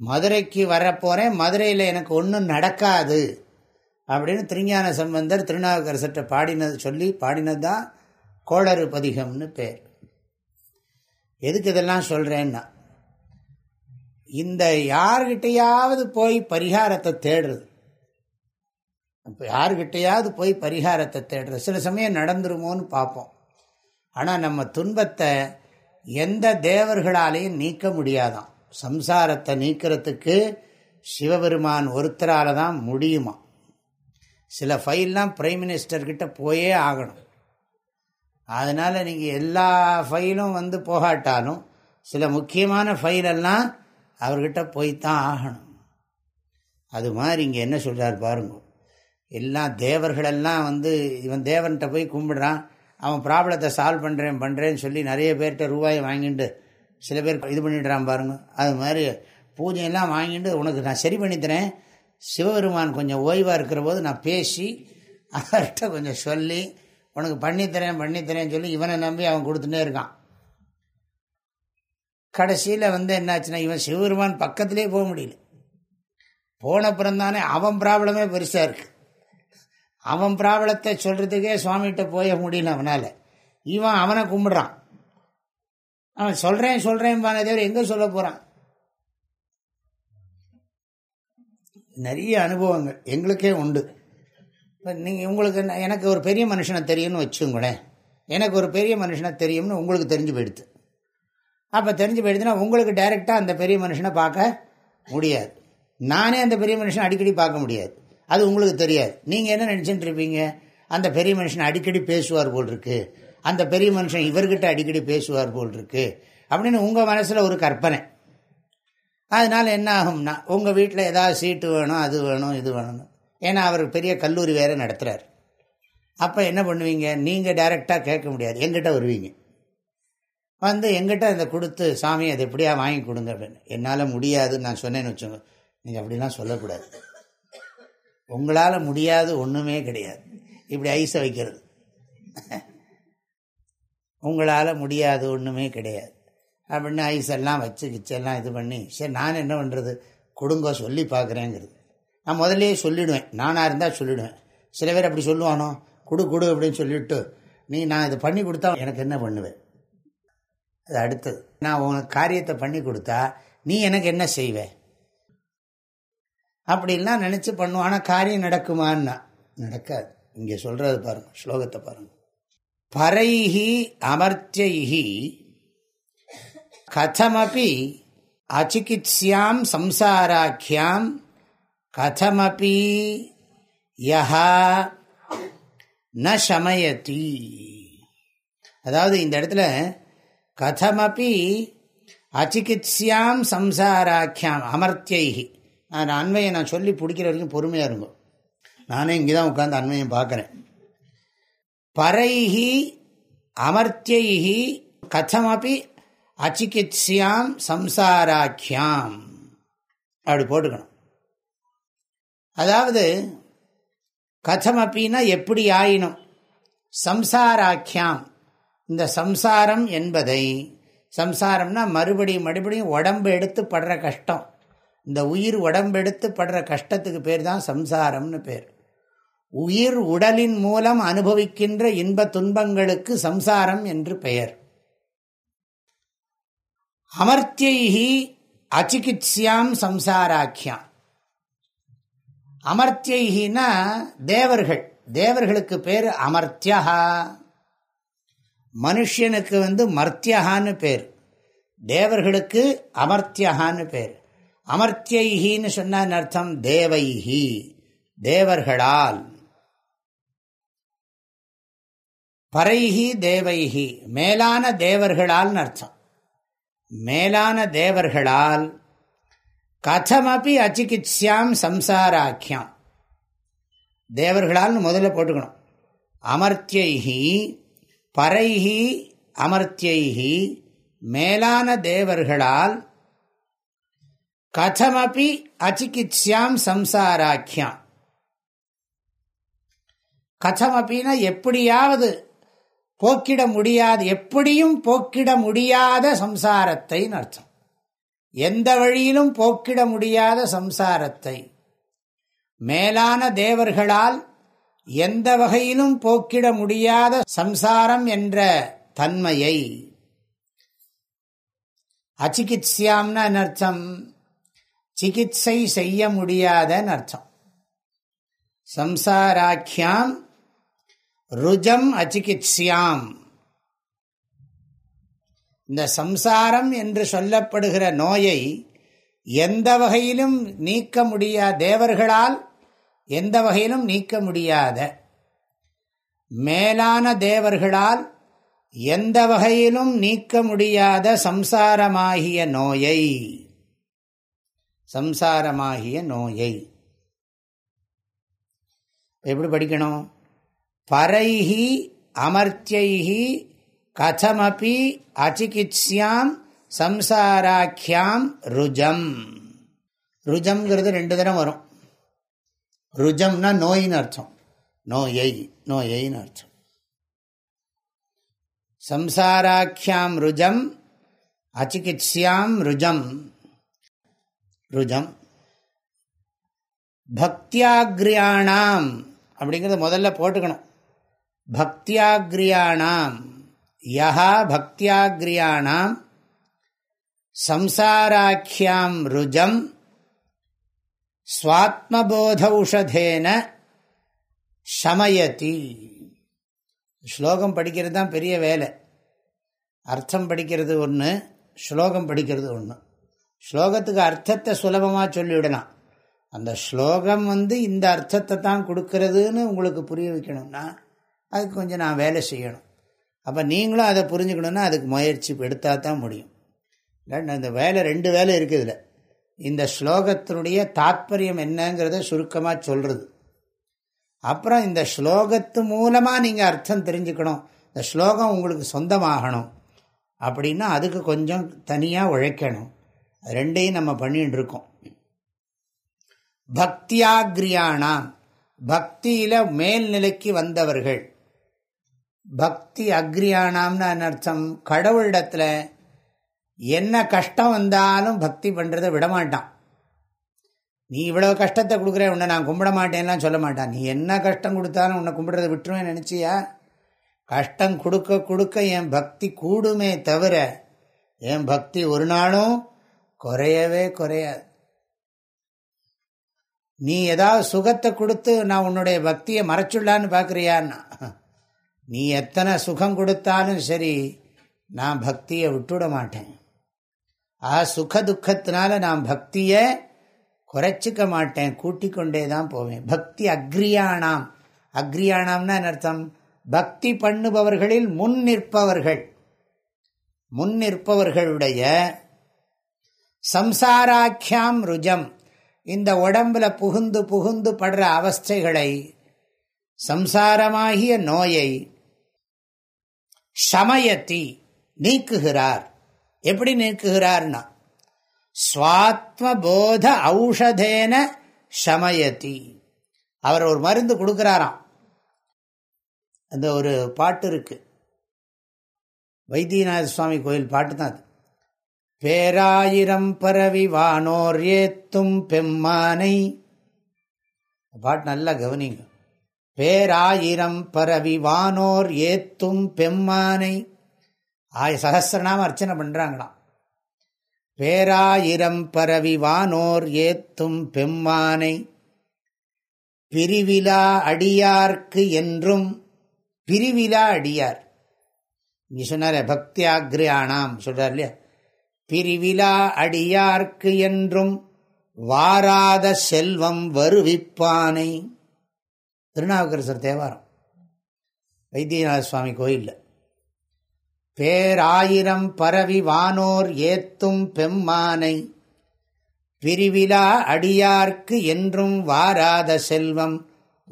மதுரைக்கு வரப்போகிறேன் மதுரையில் எனக்கு ஒன்றும் நடக்காது அப்படின்னு திருஞான சம்பந்தர் திருநாவுக்கரசர்கிட்ட பாடினது சொல்லி பாடினது தான் கோளறு பதிகம்னு பேர். எதுக்கு இதெல்லாம் சொல்கிறேன்னா இந்த யார்கிட்டையாவது போய் பரிகாரத்தை தேடுறது இப்போ யார்கிட்டையாவது போய் பரிகாரத்தை தேடுறது சில சமயம் நடந்துருமோன்னு பார்ப்போம். ஆனால் நம்ம துன்பத்தை எந்த தேவர்களாலையும் நீக்க முடியாதான். சம்சாரத்தை நீக்கிறதுக்கு சிவபெருமான் ஒருத்தரால் தான் முடியுமா? சில ஃபைல்லாம் பிரைம் மினிஸ்டர்கிட்ட போயே ஆகணும். அதனால் நீங்கள் எல்லா ஃபைலும் வந்து போகாட்டாலும் சில முக்கியமான ஃபைலெல்லாம் அவர்கிட்ட போய்த்தான் ஆகணும். அது மாதிரி இங்கே என்ன சொல்கிறார் பாருங்க. எல்லாம் தேவர்களெல்லாம் வந்து இவன் தேவன்கிட்ட போய் கும்பிடுறான். அவன் ப்ராப்ளத்தை சால்வ் பண்ணுறேன் பண்ணுறேன்னு சொல்லி நிறைய பேர்கிட்ட ரூபாயை வாங்கிட்டு சில பேர் இது பண்ணிடுறான் பாருங்க. அது மாதிரி பூஜையெல்லாம் வாங்கிட்டு உனக்கு நான் சரி பண்ணித்தரேன். சிவபெருமான் கொஞ்சம் ஓய்வாக இருக்கிற போது நான் பேசி அவர்கிட்ட கொஞ்சம் சொல்லி உனக்கு பண்ணித்தரேன் பண்ணித்தரேன்னு சொல்லி இவனை நம்பி அவன் கொடுத்துட்டே இருக்கான். கடைசியில் வந்து என்னாச்சுன்னா இவன் சிவபெருமான் பக்கத்திலே போக முடியல. போன அவன் ப்ராப்ளமே பெருசாக இருக்குது அவன் ப்ராப்ளத்தை சொல்கிறதுக்கே சுவாமிகிட்ட போய முடியல அவனால். இவன் அவனை கும்பிடுறான். அவன் சொல்கிறேன் சொல்கிறேன் தவிர எங்கே சொல்ல போகிறான் நிறைய அனுபவங்கள் எங்களுக்கே உண்டு. இப்போ நீங்கள் உங்களுக்கு எனக்கு ஒரு பெரிய மனுஷனை தெரியும்னு வச்சுங்களேன். எனக்கு ஒரு பெரிய மனுஷனை தெரியும்னு உங்களுக்கு தெரிஞ்சு போயிடுது. அப்போ தெரிஞ்சு போயிடுதுன்னா உங்களுக்கு டைரெக்டாக அந்த பெரிய மனுஷனை பார்க்க முடியாது. நானே அந்த பெரிய மனுஷனை அடிக்கடி பார்க்க முடியாது. அது உங்களுக்கு தெரியாது. நீங்கள் என்ன நினச்சிட்டு இருப்பீங்க? அந்த பெரிய மனுஷன் அடிக்கடி பேசுவார் போல் இருக்கு அந்த பெரிய மனுஷன் இவர்கிட்ட அடிக்கடி பேசுவார் போல் இருக்கு அப்படின்னு உங்கள் மனசில் ஒரு கற்பனை. அதனால் என்ன ஆகும்னா உங்கள் வீட்டில் ஏதாவது சீட்டு வேணும் அது வேணும் இது வேணும்னு. ஏன்னா அவர் பெரிய கல்லூரி வேறு நடத்துகிறார் அப்போ என்ன பண்ணுவீங்க? நீங்கள் டைரெக்டாக கேட்க முடியாது. எங்கிட்ட வருவீங்க. வந்து எங்கிட்ட இதை கொடுத்து சாமி அதை எப்படியா வாங்கி கொடுங்க அப்படின்னு. என்னால் முடியாதுன்னு நான் சொன்னேன்னு வச்சுங்க நீங்கள் அப்படிலாம் சொல்லக்கூடாது. உங்களால் முடியாது ஒன்றுமே கிடையாது. இப்படி ஐஸை வைக்கிறது. உங்களால் முடியாது ஒன்றுமே கிடையாது. அப்படின்னு ஐஸ் எல்லாம் வச்சு கிச்செல்லாம் இது பண்ணி சரி நான் என்ன பண்ணுறது கொடுங்க சொல்லி பார்க்குறேங்கிறது. நான் முதல்லே சொல்லிவிடுவேன் நானாக இருந்தால் சொல்லிவிடுவேன் சில பேர் அப்படி சொல்லுவானோ? கொடு கொடு அப்படின்னு சொல்லிவிட்டு நீ நான் இதை பண்ணி கொடுத்தா எனக்கு என்ன பண்ணுவேன்? அது அடுத்தது. நான் உனக்கு காரியத்தை பண்ணி கொடுத்தா நீ எனக்கு என்ன செய்வேன் அப்படின்லாம் நினச்சி பண்ணுவோம் ஆனால் காரியம் நடக்குமான்னா? நடக்காது. இங்கே சொல்கிறது பாருங்க ஸ்லோகத்தை பாருங்க. பரைஹி அமர்த்தியைஹி கதமபி அச்சிகித்யாம் சம்சாராக்கியாம் கதமபி யஹா ந அதாவது இந்த இடத்துல கதமபி அச்சிகித்யாம் சம்சாராக்கியாம் அமர்த்தியைகி நான் அண்மையை நான் சொல்லி பிடிக்கிற வரைக்கும் பொறுமையாக இருக்கும் நானே இங்கே தான் உட்காந்து அண்மையை பார்க்குறேன். பரைஹி அமர்த்தியைகி கதமபி அச்சிகித்யாம் சம்சாராக்கியாம். அப்படி போட்டுக்கணும். அதாவது கதம் அப்படின்னா எப்படி ஆயினும்? சம்சாராக்கியாம். இந்த சம்சாரம் என்பதை சம்சாரம்னா மறுபடியும் மறுபடியும் உடம்பு எடுத்து படுற கஷ்டம். இந்த உயிர் உடம்பு எடுத்து படுற கஷ்டத்துக்கு பேர் தான் சம்சாரம்னு பேர். உயிர் உடலின் மூலம் அனுபவிக்கின்ற இன்ப துன்பங்களுக்கு சம்சாரம் என்று பெயர். அமர்த்தியி அச்சிகித்யாம் சம்சாராக்கியாம். அமர்த்தியைனா தேவர்கள். தேவர்களுக்கு பேர் அமர்த்தியா. மனுஷனுக்கு வந்து மர்த்தியகான்னு பேர். தேவர்களுக்கு அமர்த்தியகான்னு பேர். அமர்த்தியைகின்னு சொன்ன அர்த்தம் தேவைஹி. தேவர்களால். பறைஹி தேவைஹி. மேலான தேவர்களால் அர்த்தம். மேலான தேவர்களால் கதமபி அச்சிகித்யாம் சம்சாராக்கியம். தேவர்களால் முதல்ல போட்டுக்கணும். அமர்த்தியைகி பறைகி அமர்த்தியைகி மேலான தேவர்களால் கதமபி அச்சிகித்யாம் சம்சாராக்கியம். கதமப்பினா எப்படியாவது போக்கிட முடியாது எப்படியும் போக்கிட முடியாத சம்சாரத்தை அர்த்தம் எந்த வழியிலும் போக்கிட முடியாத சம்சாரத்தை. மேலான தேவர்களால் எந்த வகையிலும் போக்கிட முடியாத சம்சாரம் என்ற தன்மையை. அச்சிகித்யாம்னா அர்த்தம்? சிகிச்சை செய்ய முடியாத அர்த்தம். சம்சாராக்கியாம் ருஜம் அச்சிகித்யாம் இந்த சம்சாரம் என்று சொல்லப்படுகிற நோயை எந்த வகையிலும் நீக்க முடியாத தேவர்களால் எந்த வகையிலும் நீக்க முடியாத மேலான தேவர்களால் எந்த வகையிலும் நீக்க முடியாத சம்சாரமாகிய நோயை. சம்சாரமாகிய நோயை. எப்படி படிக்கணும்? பரைஹி அமர்த்தியைகி கதமபி அச்சிகித்யாம் சம்சாராக்கியாம் ருஜம் ருஜம்ங்கிறது ரெண்டு தரம் வரும். ருஜம்னா நோயின்னு அர்த்தம். நோயை நோயைன்னு அர்த்தம். சம்சாராக்கியாம் ருஜம் அச்சிகித்யாம் ருஜம். ருஜம். பக்தியாகிரியானாம் அப்படிங்கிறத முதல்ல போட்டுக்கணும். பக்தியாகிரியானாம் யஹா பக்தியாகிரியானாம் சம்சாராக்கியாம் ருஜம் ஸ்வாத்மபோதௌஷதேன சமயதி ஸ்லோகம் படிக்கிறது தான் பெரிய வேலை. அர்த்தம் படிக்கிறது ஒன்று ஸ்லோகம் படிக்கிறது ஒன்று ஸ்லோகத்துக்கு அர்த்தத்தை சுலபமாக சொல்லிவிடலாம். அந்த ஸ்லோகம் வந்து இந்த அர்த்தத்தை தான் கொடுக்கறதுன்னு உங்களுக்கு புரிய வைக்கணும்னா அதுக்கு கொஞ்சம் நான் வேலை செய்யணும். அப்போ நீங்களும் அதை புரிஞ்சுக்கணுன்னா அதுக்கு முயற்சி எடுத்தால் தான் முடியும் இந்த வேலை ரெண்டு வேலை இருக்குதுல இந்த ஸ்லோகத்தினுடைய தாத்பரியம் என்னங்கிறத சுருக்கமாக சொல்கிறது அப்புறம் இந்த ஸ்லோகத்து மூலமாக நீங்கள் அர்த்தம் தெரிஞ்சுக்கணும். இந்த ஸ்லோகம் உங்களுக்கு சொந்தமாகணும். அப்படின்னா அதுக்கு கொஞ்சம் தனியாக உழைக்கணும். ரெண்டையும் நம்ம பண்ணிகிட்டு இருக்கோம். பக்தியாகிரியானாம். பக்தியில் மேல்நிலைக்கு வந்தவர்கள். பக்தி அக்ரியானாம்னு அர்த்தம் கடவுளிடத்தில் என்ன கஷ்டம் வந்தாலும் பக்தி பண்ணுறதை விடமாட்டான். நீ இவ்வளோ கஷ்டத்தை கொடுக்குற உன்னை நான் கும்பிட மாட்டேன்லாம் சொல்ல மாட்டான். நீ என்ன கஷ்டம் கொடுத்தாலும் உன்னை கும்பிடுறதை விட்டுருவேன் நினச்சியா? கஷ்டம் கொடுக்க கொடுக்க என் பக்தி கூடுமே தவிர என் பக்தி ஒரு நாளும் குறையவே குறையாது. நீ ஏதாவது சுகத்தை கொடுத்து நான் உன்னுடைய பக்தியை மறைச்சுடலான்னு பார்க்குறியான்னா நீ எத்தனை சுகம் கொடுத்தாலும் சரி நான் பக்தியை விட்டுவிட மாட்டேன். ஆ சுக துக்கத்தினால நான் பக்தியை குறைச்சிக்க மாட்டேன் கூட்டிக் கொண்டே தான் போவேன். பக்தி அக்ரியானாம் அக்ரியானாம்னா அர்த்தம்? பக்தி பண்ணுபவர்களில் முன் நிற்பவர்கள். முன் நிற்பவர்களுடைய சம்சாராக்கியாம் ருஜம். இந்த உடம்புல புகுந்து புகுந்து படுற அவஸ்தைகளை சம்சாரமாகிய நோயை சமயத்தி நீக்குகிறார். எப்படி நீக்குகிறார்னா சுவாத்மபோத ஔஷதேன சமயத்தி. அவர் ஒரு மருந்து கொடுக்கிறாராம். அந்த ஒரு பாட்டு இருக்கு. வைத்தியநாத சுவாமி கோயில் பாட்டு தான் அது. பேராயிரம் பரவி வானோர் ஏத்தும் பெம்மானை. பாட்டு நல்லா கவனிங்க. பேராயிரம் பரவி வானோர் ஏத்தும் பெம்மானை. ஆய சகசிரநாம அர்ச்சனை பண்றாங்களாம். பேராயிரம் பரவி வானோர் ஏத்தும் பெம்மானை. பிரிவிலா அடியார்க்கு என்றும் பிரிவிலா அடியார். இங்க சொன்னார பக்தி ஆக்ரியானாம் சொல்றார் இல்லையா? பிரிவிலா அடியார்க்கு என்றும் வாராத செல்வம் வருவிப்பானை. திருநாவுக்கரசர் தேவாரம். வைத்தியநாத சுவாமி கோயிலில். பேராயிரம் பரவி வானோர் ஏத்தும் பெம்மானை பிரிவிலா அடியார்க்கு என்றும் வாராத செல்வம்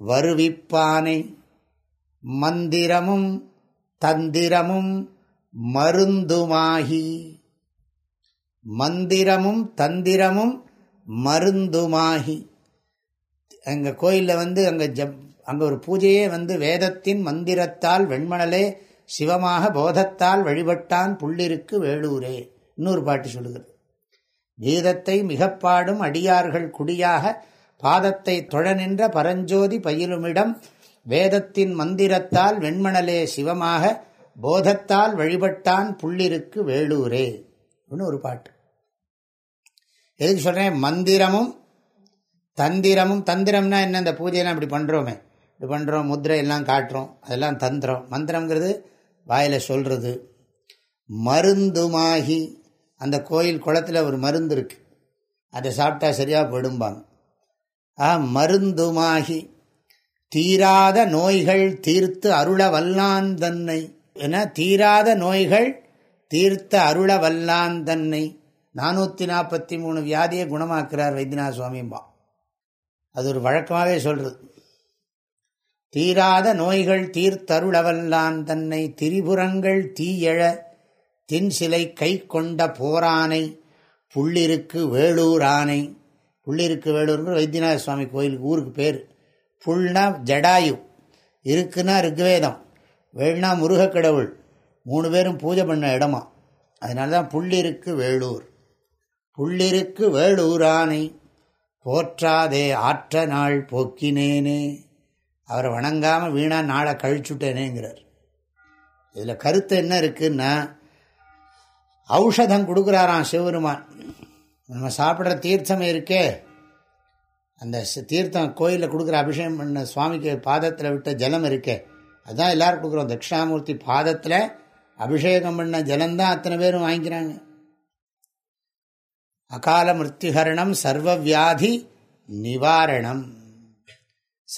வருவிப்பானை. மந்திரமும் தந்திரமும் மருந்துமாகி மந்திரமும் தந்திரமும் மருந்துமாகி. எங்கள் கோயிலில் வந்து அங்கே ஜப் அங்கே ஒரு பூஜையே வந்து வேதத்தின் மந்திரத்தால் வெண்மணலே சிவமாக போதத்தால் வழிபட்டான் புள்ளிருக்கு வேளூரே இன்னொரு பாட்டு சொல்லுகிறது. கீதத்தை மிகப்பாடும் அடியார்கள் குடியாக பாதத்தை தொழ நின்ற பரஞ்சோதி பயிலுமிடம் வேதத்தின் மந்திரத்தால் வெண்மணலே சிவமாக போதத்தால் வழிபட்டான் புள்ளிருக்கு வேளூரே ஒரு பாட்டு. எதுக்கு சொல்றேன்? மந்திரமும் தந்திரமும் தந்திரம்னா என்ன? இந்த பூஜையெல்லாம் இப்படி பண்ணுறோமே இது பண்ணுறோம் முத்திரை எல்லாம் காட்டுறோம் அதெல்லாம் தந்திரம். மந்திரங்கிறது வாயில் சொல்கிறது மருந்துமாகி அந்த கோயில் குளத்தில் ஒரு மருந்து இருக்குது அதை சாப்பிட்டா சரியாக போயிடும்பாங்க. ஆ மருந்துமாகி தீராத நோய்கள் தீர்த்து அருள வல்லான் தன்னை. என தீராத நோய்கள் தீர்த்த அருள வல்லான் தன்னை. நானூற்றி நாற்பத்தி மூணு வியாதியை குணமாக்குறார் வைத்தியநாத சுவாமிம்பா அது ஒரு வழக்கமாகவே சொல்கிறது தீராத நோய்கள் தீர்த்தருளவல்லான் தன்னை திரிபுரங்கள் தீயழ தின்சிலை கை கொண்ட போரானை புள்ளிருக்கு வேளூர் ஆனை புள்ளிருக்கு வேளூர் வைத்தியநாத சுவாமி கோயிலுக்கு ஊருக்கு பேர். புல்னா ஜடாயு இருக்குன்னா ருக்வேதம் வேள்னா முருகக்கடவுள். மூணு பேரும் பூஜை பண்ண இடமா. அதனால தான் புள்ளிருக்கு வேளூர். புள்ளிருக்கு வேளூரானை போற்றாதே ஆற்ற நாள் போக்கினேனே. அவரை வணங்காமல் வீணாக நாளை கழிச்சுட்டேனேங்கிறார். இதில் கருத்து என்ன இருக்குன்னா ஔஷதம் கொடுக்குறாராம் சிவபெருமான். நம்ம சாப்பிட்ற தீர்த்தம் இருக்கே. அந்த தீர்த்தம் கோயிலில் கொடுக்குற அபிஷேகம் பண்ண சுவாமிக்கு பாதத்தில் விட்ட ஜலம் இருக்கே. அதுதான் எல்லோரும் கொடுக்குறோம். தட்சிணாமூர்த்தி பாதத்தில் அபிஷேகம் பண்ண ஜலந்தான் அத்தனை பேரும் வாங்கிக்கிறாங்க. அகால மிருத்திகரணம் சர்வ வியாதி நிவாரணம்.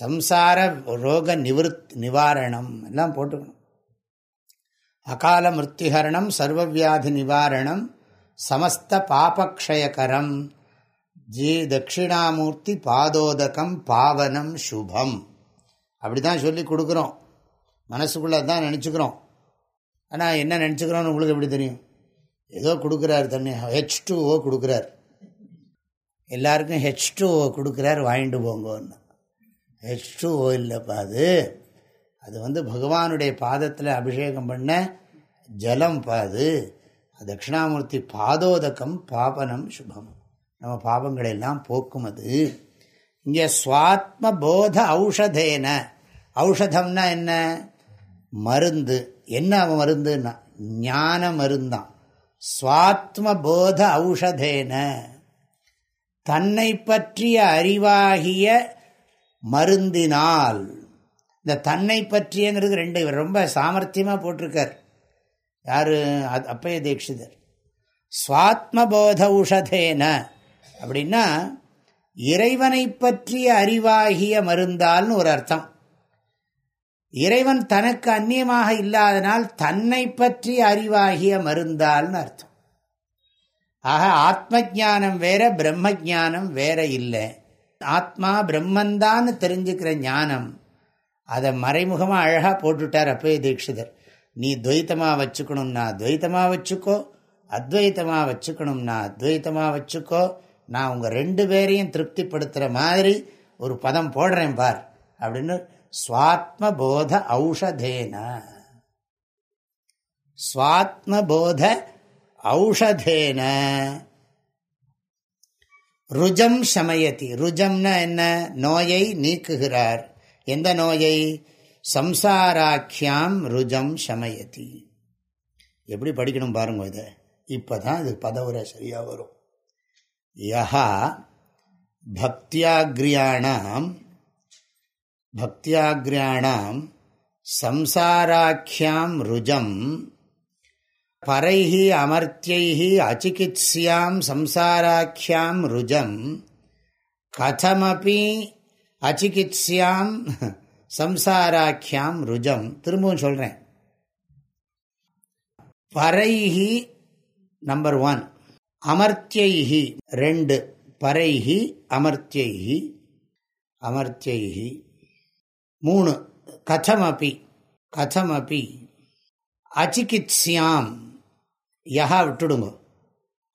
சம்சார ரோக நிவிருத் நிவாரணம் எல்லாம் போட்டுக்கணும். அகால மிருத்திகரணம் சர்வவியாதி நிவாரணம் சமஸ்த பாபக்ஷயகரம் ஜி தட்சிணாமூர்த்தி பாதோதகம் பாவனம் சுபம். அப்படி தான் சொல்லி கொடுக்குறோம். மனசுக்குள்ளே தான் நினச்சிக்கிறோம். ஆனால் என்ன நினச்சிக்கிறோன்னு உங்களுக்கு எப்படி தெரியும்? ஏதோ கொடுக்குறாரு தண்ணி ஹெச் டூ ஓ கொடுக்குறார். எல்லாருக்கும் ஹெச் டூ ஓ கொடுக்குறாரு வாங்கிட்டு போங்கன்னு. ஹெச் டூ ஓ இல்லைப்பா அது. அது வந்து பகவானுடைய பாதத்தில் அபிஷேகம் பண்ண ஜலம் பாது தட்சிணாமூர்த்தி பாதோதகம் பாபனம் சுபம். நம்ம பாபங்களை எல்லாம் போக்கும் அது. இங்கே சுவாத்ம போத ஔஷதேன. ஔஷதம்னா என்ன? மருந்து. என்ன மருந்துன்னா? ஞான மருந்தான். சுவாத்ம போத ஔஷதேன. தன்னை பற்றிய அறிவாகிய மருந்தினால். இந்த தன்னை பற்றியங்கிறது ரெண்டு இவர் ரொம்ப சாமர்த்தியமாக போட்டிருக்கார். யார்? அப்பைய தீட்சிதர். சுவாத்மபோத உஷதேன. அப்படின்னா இறைவனை பற்றிய அறிவாகிய மருந்தால்னு ஒரு அர்த்தம். இறைவன் தனக்கு அந்நியமாக இல்லாதனால் தன்னை பற்றிய அறிவாகிய மருந்தால்னு அர்த்தம். ஆக ஆத்ம ஜானம் வேற பிரம்ம ஜானம் வேற இல்லை. ஆத்மா பிரம்மந்தான்னு தெரிஞ்சுக்கிற ஞானம் அதை மறைமுகமாக அழகாக போட்டுட்டார் அப்பய தீட்சிதர். நீ துவைத்தமாக வச்சுக்கணும்னா துவைத்தமாக வச்சுக்கோ அத்வைத்தமாக வச்சுக்கணும்னா அத்வைத்தமாக வச்சுக்கோ. நான் உங்கள் ரெண்டு பேரையும் திருப்திப்படுத்துகிற மாதிரி ஒரு பதம் போடுறேன் பார் அப்படின்னு ஸ்வாத்மபோத ஔஷதேன. ஸ்வாத்மபோத ஔஷதேன. ருஜம் சமயத்தி ருஜம்னா என்ன? நோயை நீக்குகிறார். எந்த நோயை? சம்சாராக்கியாம் ருஜம் சமயத்தி எப்படி படிக்கணும் பாருங்க இதை. இப்போதான் இது பதவுரை சரியாக வரும். யஹா பக்தியாகிரியாணாம் பக்தியாகிரியாணாம் சம்சாராக்கியாம் ருஜம் பரைஹி அமர்த்தியை அச்சிகித்ஸ்யாம் சம்சாராக்கியாம் ருஜம். கதமபி அச்சிகித்ஸ்யாம் சம்சாராக்கியாம் ருஜம். திரும்பவும் சொல்கிறேன் பரைஹி நம்பர் ஒன் அமர்த்தியைஹி ரெண்டு. பரைஹி அமர்த்தியைஹி அமர்த்தியைஹி மூணு. கதமபி. கதமபி. அச்சிகித்ஸ்யாம் யஹா விட்டுடுங்க.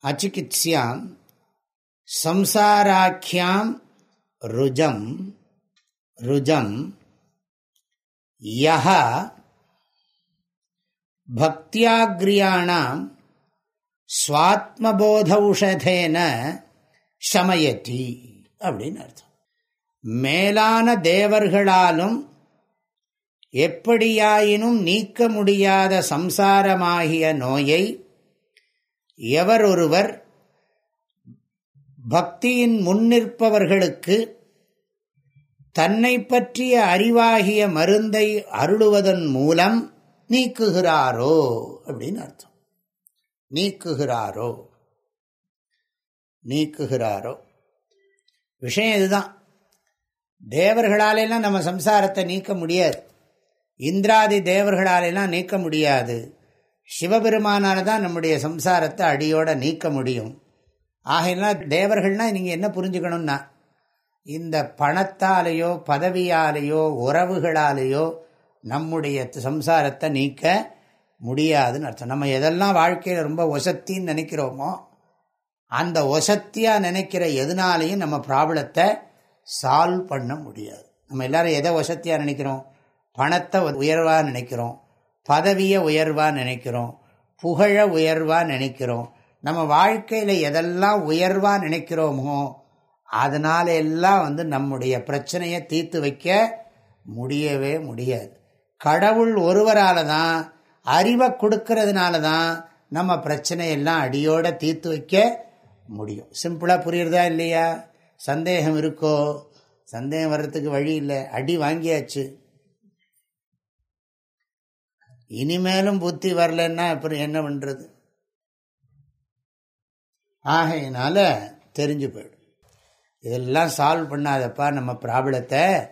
அச்சிகித்ஸ்யாம் சம்சாராக்கியாம் ருஜம் ருஜம் யஹ பக்தியாகிரியாணாம் சுவாத்மபோதௌஷதேன சமயத்தி அப்படின்னு அர்த்தம். மேலான தேவர்களாலும் எப்படியாயினும் நீக்க முடியாத சம்சாரமாகிய நோயை எவர் ஒருவர் பக்தியின் முன்னிற்பவர்களுக்கு தன்னை பற்றிய அறிவாகிய மருந்தை அருளுவதன் மூலம் நீக்குகிறாரோ அப்படின்னு அர்த்தம். நீக்குகிறாரோ. நீக்குகிறாரோ. விஷயம் இதுதான். தேவர்களாலெல்லாம் நம்ம சம்சாரத்தை நீக்க முடியாது. இந்திராதி தேவர்களாலெல்லாம் நீக்க முடியாது. சிவபெருமானால் தான் நம்முடைய சம்சாரத்தை அடியோட நீக்க முடியும். ஆகையெல்லாம் தேவர்கள்னால் நீங்கள் என்ன புரிஞ்சுக்கணும்னா இந்த பணத்தாலேயோ பதவியாலேயோ உறவுகளாலேயோ நம்முடைய சம்சாரத்தை நீக்க முடியாதுன்னு அர்த்தம். நம்ம எதெல்லாம் வாழ்க்கையில் ரொம்ப ஒசத்தின்னு நினைக்கிறோமோ அந்த ஒசத்தியாக நினைக்கிற எதுனாலையும் நம்ம ப்ராப்ளத்தை சால்வ் பண்ண முடியாது. நம்ம எல்லோரும் எதை ஒசத்தியாக நினைக்கிறோம்? பணத்தை உயர்வாக நினைக்கிறோம். பதவியை உயர்வாக நினைக்கிறோம் புகழ உயர்வாக நினைக்கிறோம். நம்ம வாழ்க்கையில் எதெல்லாம் உயர்வாக நினைக்கிறோமோ அதனால எல்லாம் வந்து நம்முடைய பிரச்சனையை தீர்த்து வைக்க முடியவே முடியாது. கடவுள் ஒருவரால் தான் அறிவை கொடுக்கறதுனால தான் நம்ம பிரச்சனையெல்லாம் அடியோட தீர்த்து வைக்க முடியும். சிம்பிளாக புரியுறதா இல்லையா? சந்தேகம் இருக்கோ? சந்தேகம் வர்றதுக்கு வழி இல்லை. அடி வாங்கியாச்சு. இனிமேலும் புத்தி வரலன்னா அப்புறம் என்ன பண்ணுறது ஆகையினால தெரிஞ்சு போயிடும். இதெல்லாம் சால்வ் பண்ணாதப்பா நம்ம ப்ராப்ளத்தை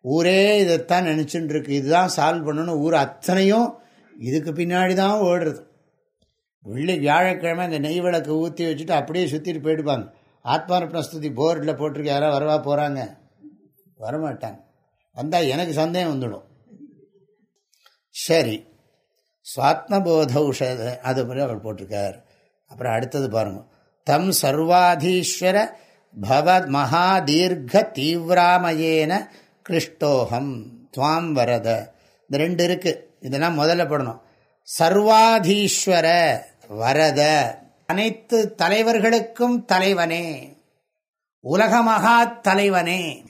ஊரே இதைத்தான் நினச்சிட்டு இருக்கு இதுதான் சால்வ் பண்ணணும். ஊர் அத்தனையும் இதுக்கு பின்னாடி தான் ஓடுறது. வெள்ளி வியாழக்கிழமை அந்த நெய் விளக்கு ஊற்றி வச்சுட்டு அப்படியே சுற்றிட்டு போயிடுவாங்க. ஆத்மான போர்டில் போட்டிருக்க. யாராவது வரவா போகிறாங்க வரமாட்டாங்க. வந்தால் எனக்கு சந்தேகம் வந்துடும். சரி. சுவாத்மபோத உஷத அது மாதிரி அவர் போட்டிருக்கார். அப்புறம் அடுத்தது பாருங்க. தம் சர்வாதீஸ்வர பவ மகாதீர்க தீவிராமயேன கிருஷ்டோகம் துவாம் வரத. இந்த ரெண்டு இருக்கு. இதெல்லாம் முதல்ல போடணும். சர்வாதீஸ்வர வரத. அனைத்து தலைவர்களுக்கும் தலைவனே. உலக மகா தலைவனே.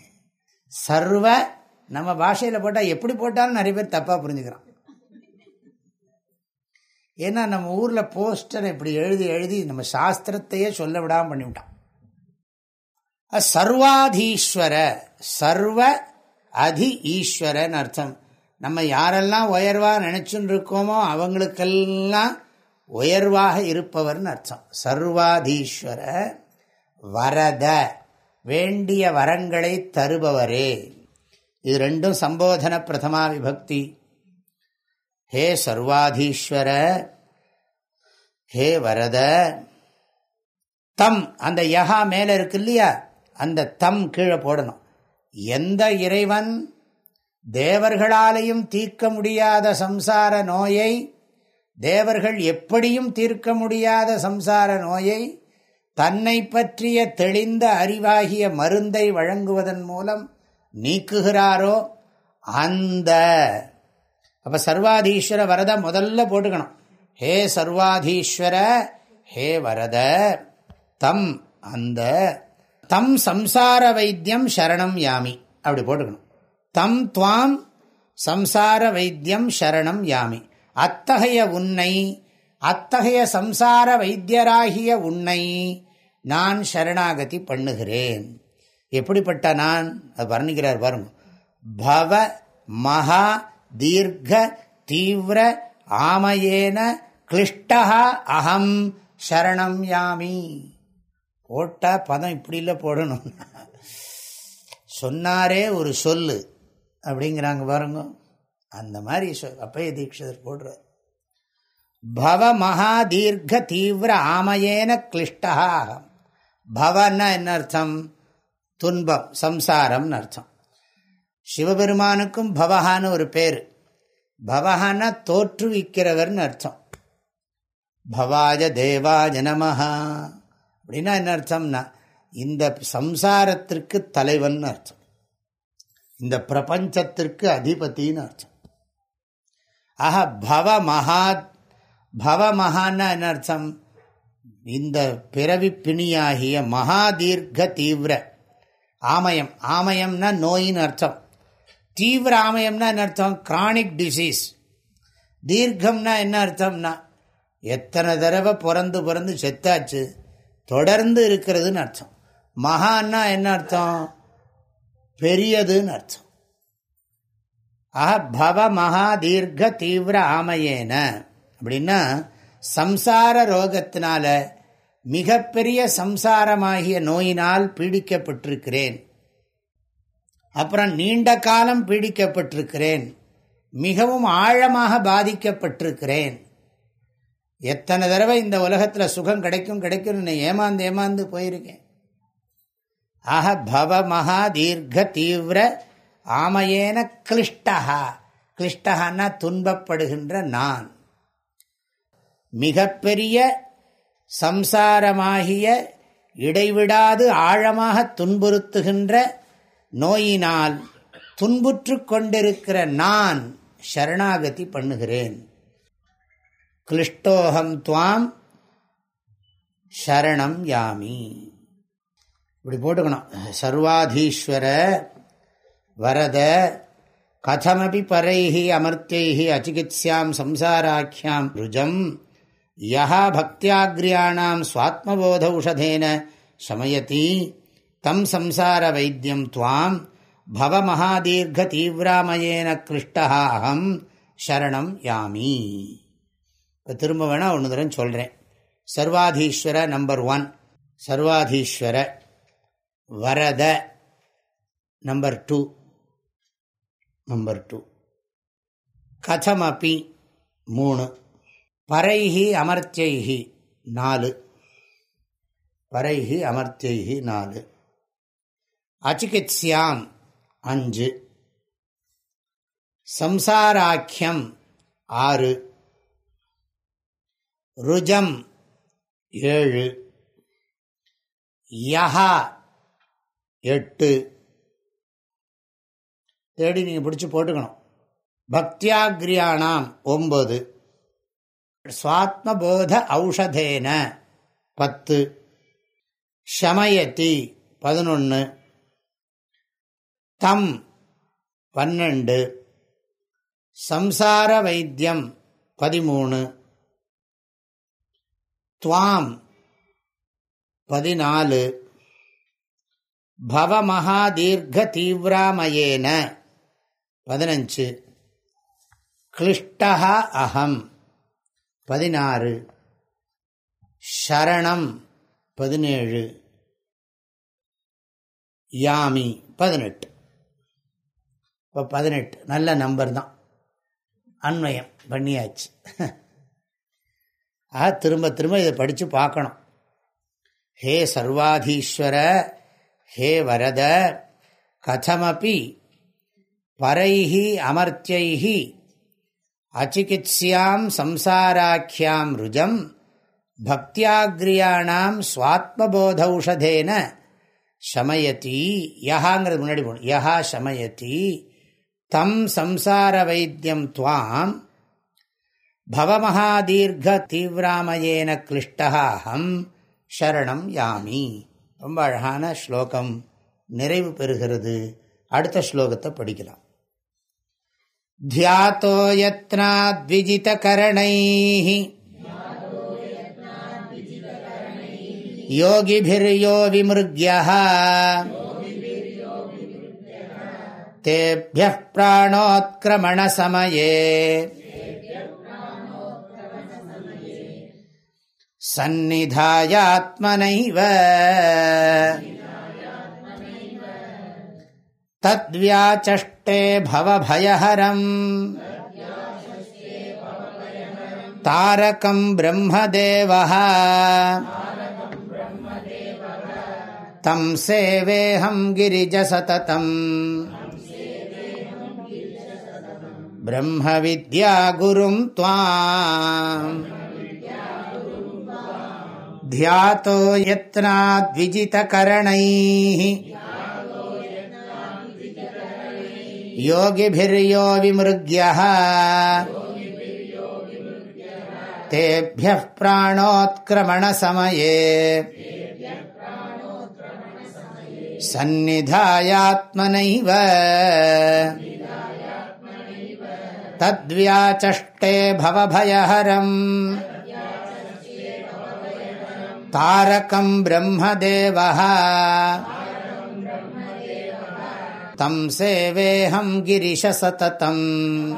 சர்வ நம்ம பாஷையில் போட்டால் எப்படி போட்டாலும் நிறைய பேர் தப்பாக புரிஞ்சுக்கிறான். ஏன்னா நம்ம ஊரில் போஸ்டர் இப்படி எழுதி எழுதி நம்ம சாஸ்திரத்தையே சொல்ல விடாமல் பண்ணிவிட்டான். சர்வாதீஸ்வர சர்வ அதி ஈஸ்வரன் அர்த்தம். நம்ம யாரெல்லாம் உயர்வாக நினச்சின்னு இருக்கோமோ அவங்களுக்கெல்லாம் உயர்வாக இருப்பவர்னு அர்த்தம். சர்வாதீஸ்வர வரத வேண்டிய வரங்களை தருபவரே. இது ரெண்டும் சம்போதன பிரதமா விபக்தி. ஹே சர்வாதீஸ்வர ஹே வரத தம் அந்த யகா மேலே இருக்கு இல்லையா? அந்த தம் கீழே போடணும். எந்த இறைவன் தேவர்களாலையும் தீர்க்க முடியாத சம்சார நோயை தேவர்கள் எப்படியும் தீர்க்க முடியாத சம்சார நோயை தன்னை பற்றிய தெளிந்த அறிவாகிய மருந்தை வழங்குவதன் மூலம் நீக்குகிறாரோ அந்த அப்ப சர்வாதீஸ்வர வரத முதல்ல போட்டுக்கணும். ஹே சர்வாதீஸ்வர ஹே வரத தம் அந்த தம் சம்சார வைத்தியம் சரணம் யாமி. அப்படி போட்டுக்கணும். தம் துவாம் சம்சார வைத்தியம் சரணம் யாமி. அத்தகைய உன்னை அத்தகைய சம்சார வைத்தியராகிய உன்னை நான் சரணாகதி பண்ணுகிறேன். எப்படிப்பட்ட நான்? அது வர்ணிக்கிறார் பாருங்க. பவ மகா தீர்க்க தீவிர ஆமையேன கிளிஷ்டா அகம் சரணம் யாமி. போட்டா பதம் இப்படி இல்லை போடணும். சொன்னாரே ஒரு சொல்லு. அப்படிங்கிறாங்க பாருங்க. அந்த மாதிரி அப்பய தீட்சிதர் போடுறார். பவ மகா தீர்க்க தீவிர ஆமையேன கிளிஷ்டா அகம் பவன்னா என்ன அர்த்தம்? துன்பம் சம்சாரம்னு அர்த்தம். சிவபெருமானுக்கும் பவஹான்னு ஒரு பேர். பவஹான தோற்றுவிக்கிறவர்னு அர்த்தம். பவாஜ தேவாஜ நமஹா. அப்படின்னா என்ன அர்த்தம்னா இந்த சம்சாரத்திற்கு தலைவன் அர்த்தம். இந்த பிரபஞ்சத்திற்கு அதிபத்தின்னு அர்த்தம். ஆஹா பவ மகா பவ மகான்னா என்ன அர்த்தம்? இந்த பிறவி பிணியாகிய மகாதீர்க்க தீவிர. ஆமயம். ஆமயம்னா நோயின் அர்த்தம். தீவிர ஆமயம்னா என்ன அர்த்தம்? கிரானிக் டிசீஸ் தீர்க்கம்னா என்ன அர்த்தம்னா எத்தனை தடவை பிறந்து பிறந்து செத்தாச்சு தொடர்ந்து இருக்கிறதுன்னு அர்த்தம். மகான்னா என்ன அர்த்தம்? பெரியதுன்னு அர்த்தம். ஆஹ பவ மகா தீர்க்க தீவிர ஆமையேன. அப்படின்னா சம்சார ரோகத்தினால மிகப்பெரிய சம்சாரமாகிய நோயினால் பீடிக்கப்பட்டிருக்கிறேன். அப்புறம் நீண்ட காலம் பீடிக்கப்பட்டிருக்கிறேன். மிகவும் ஆழமாக பாதிக்கப்பட்டிருக்கிறேன். எத்தனை தடவை இந்த உலகத்தில் சுகம் கிடைக்கும் கிடைக்கும்னு ஏமாந்து ஏமாந்து போயிருக்கேன். ஆக பவ மகா தீர்க்க தீவிர ஆமையேன கிளிஷ்டகா கிளிஷ்டகான்னா துன்பப்படுகின்ற நான். மிகப்பெரிய சம்சாரமாகிய இடைவிடாது ஆழமாக துன்புறுத்துகின்ற நோயினால் துன்புற்று கொண்டிருக்கிற நான் சரணாகதி பண்ணுகிறேன். கிளிஷ்டோகம் துவாம் சரணம் யாமி. இப்படி போட்டுக்கணும். சர்வாதீஸ்வர வரத கதமபி பரைஹி அமர்த்தியைஹி அச்சிகித்யாம் சம்சாராக்கியாம் ருஜம் யா பக்தியாகிரியாணாம் சுவாத்மபோத உஷதேன சமயதி தம் சம்சார வைத்தியம் துவாம் பவமகாதீர்க்க தீவிராமயேன கிருஷ்டா அகம் சரணம் யாமி. இப்போ திரும்ப வேணால் ஒன்று தரம் சொல்கிறேன் சர்வாதீஸ்வர நம்பர் ஒன். சர்வாதீஸ்வர வரத நம்பர் டூ. Number two. கதமபி மூணு. பரைஹி அமர்த்தியைஹி நாலு. பரைஹி அமர்த்தியைஹி நாலு. அச்சிகித்யாம் அஞ்சு. சம்சாராக்கியம் ஆறு. ருஜம் ஏழு. யஹா எட்டு. தேடி நீங்கள் பிடிச்சி போட்டுக்கணும். பக்தியாகிரியானாம் ஒம்பது சுவாத்மபோத ஔஷதேன பத்து. ஷமயத்தி பதினொன்று தம் பன்னெண்டு. சம்சார வைத்தியம் பதிமூணு. துவாம் பதினாலு. பவமகாதீர்க தீவிராமயேன பதினஞ்சு. கிளிஷ்டா அகம் பதினாறு. ஷரணம் பதினேழு. யாமி பதினெட்டு. இப்போ பதினெட்டு. நல்ல நம்பர் தான். அன்வயம் பண்ணியாச்சு. ஆ திரும்ப திரும்ப இதை படித்து பார்க்கணும். ஹே சர்வாதீஸ்வர ஹே வரத கதமபி பரைஹி அமர்த்தியைஹி அச்சிகித்யாம் சம்சாராக்கியாம் ருஜம் பக்தியாகிரியாணாம் சுவாத்மபோதௌஷதேன சமயத்தி யஹாங்கிறது முன்னாடி போகணும். யஹா சமயத்தி தம் சம்சார வைத்தியம் துவாம் பவமகாதீர்க்க தீவிராமயேன கிளிஷ்டகாஹம் ஷரணம் யாமி ரொம்ப அழகான ஸ்லோகம் நிறைவு பெறுகிறது அடுத்த ஸ்லோகத்தை படிக்கலாம் தியாத்தோ யத்னாத்விஜிதகரணைः योगिभिर्यो विमृग्यः तेभ्यः प्राणोत्क्रमणसमये। सन्निधायात्मनैव। तद्व्याचष्टे भवभयहरम्। तारकम् ब्रह्मदेवः। तं सेवेऽहं गिरिजसततम्। ब्रह्मविद्यागुरुं त्वाम्। ध्यातो यत्नाद्विजितकरणैः। योगिभिर्यो विमृग्यः तेभ्यः प्राणोत्क्रमणसमये। सन्निधायात्मनैव। तद्व्याचष्टे भवभयहरम्। तारकं ब्रह्मदेवः। तं सेवेऽहं गिरिशसततम्।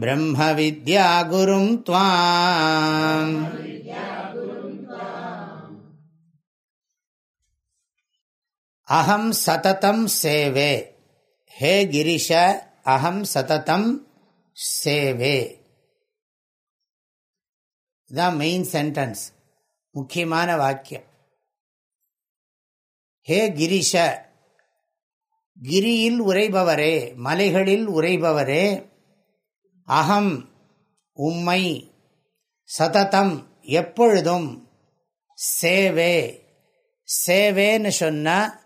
ब्रह्मविद्यागुरुं त्वाम्। अहं सततं सेवे। ஹே கிரிஷ அகம் சததம் சேவே. இதுதான் மெயின் சென்டென்ஸ் முக்கியமான வாக்கியம். ஹே கிரிஷ கிரியில் உரைபவரே மலைகளில் உரைபவரே அகம் உம்மை சததம் எப்பொழுதும் சேவே. சேவேன்னு சொன்னால்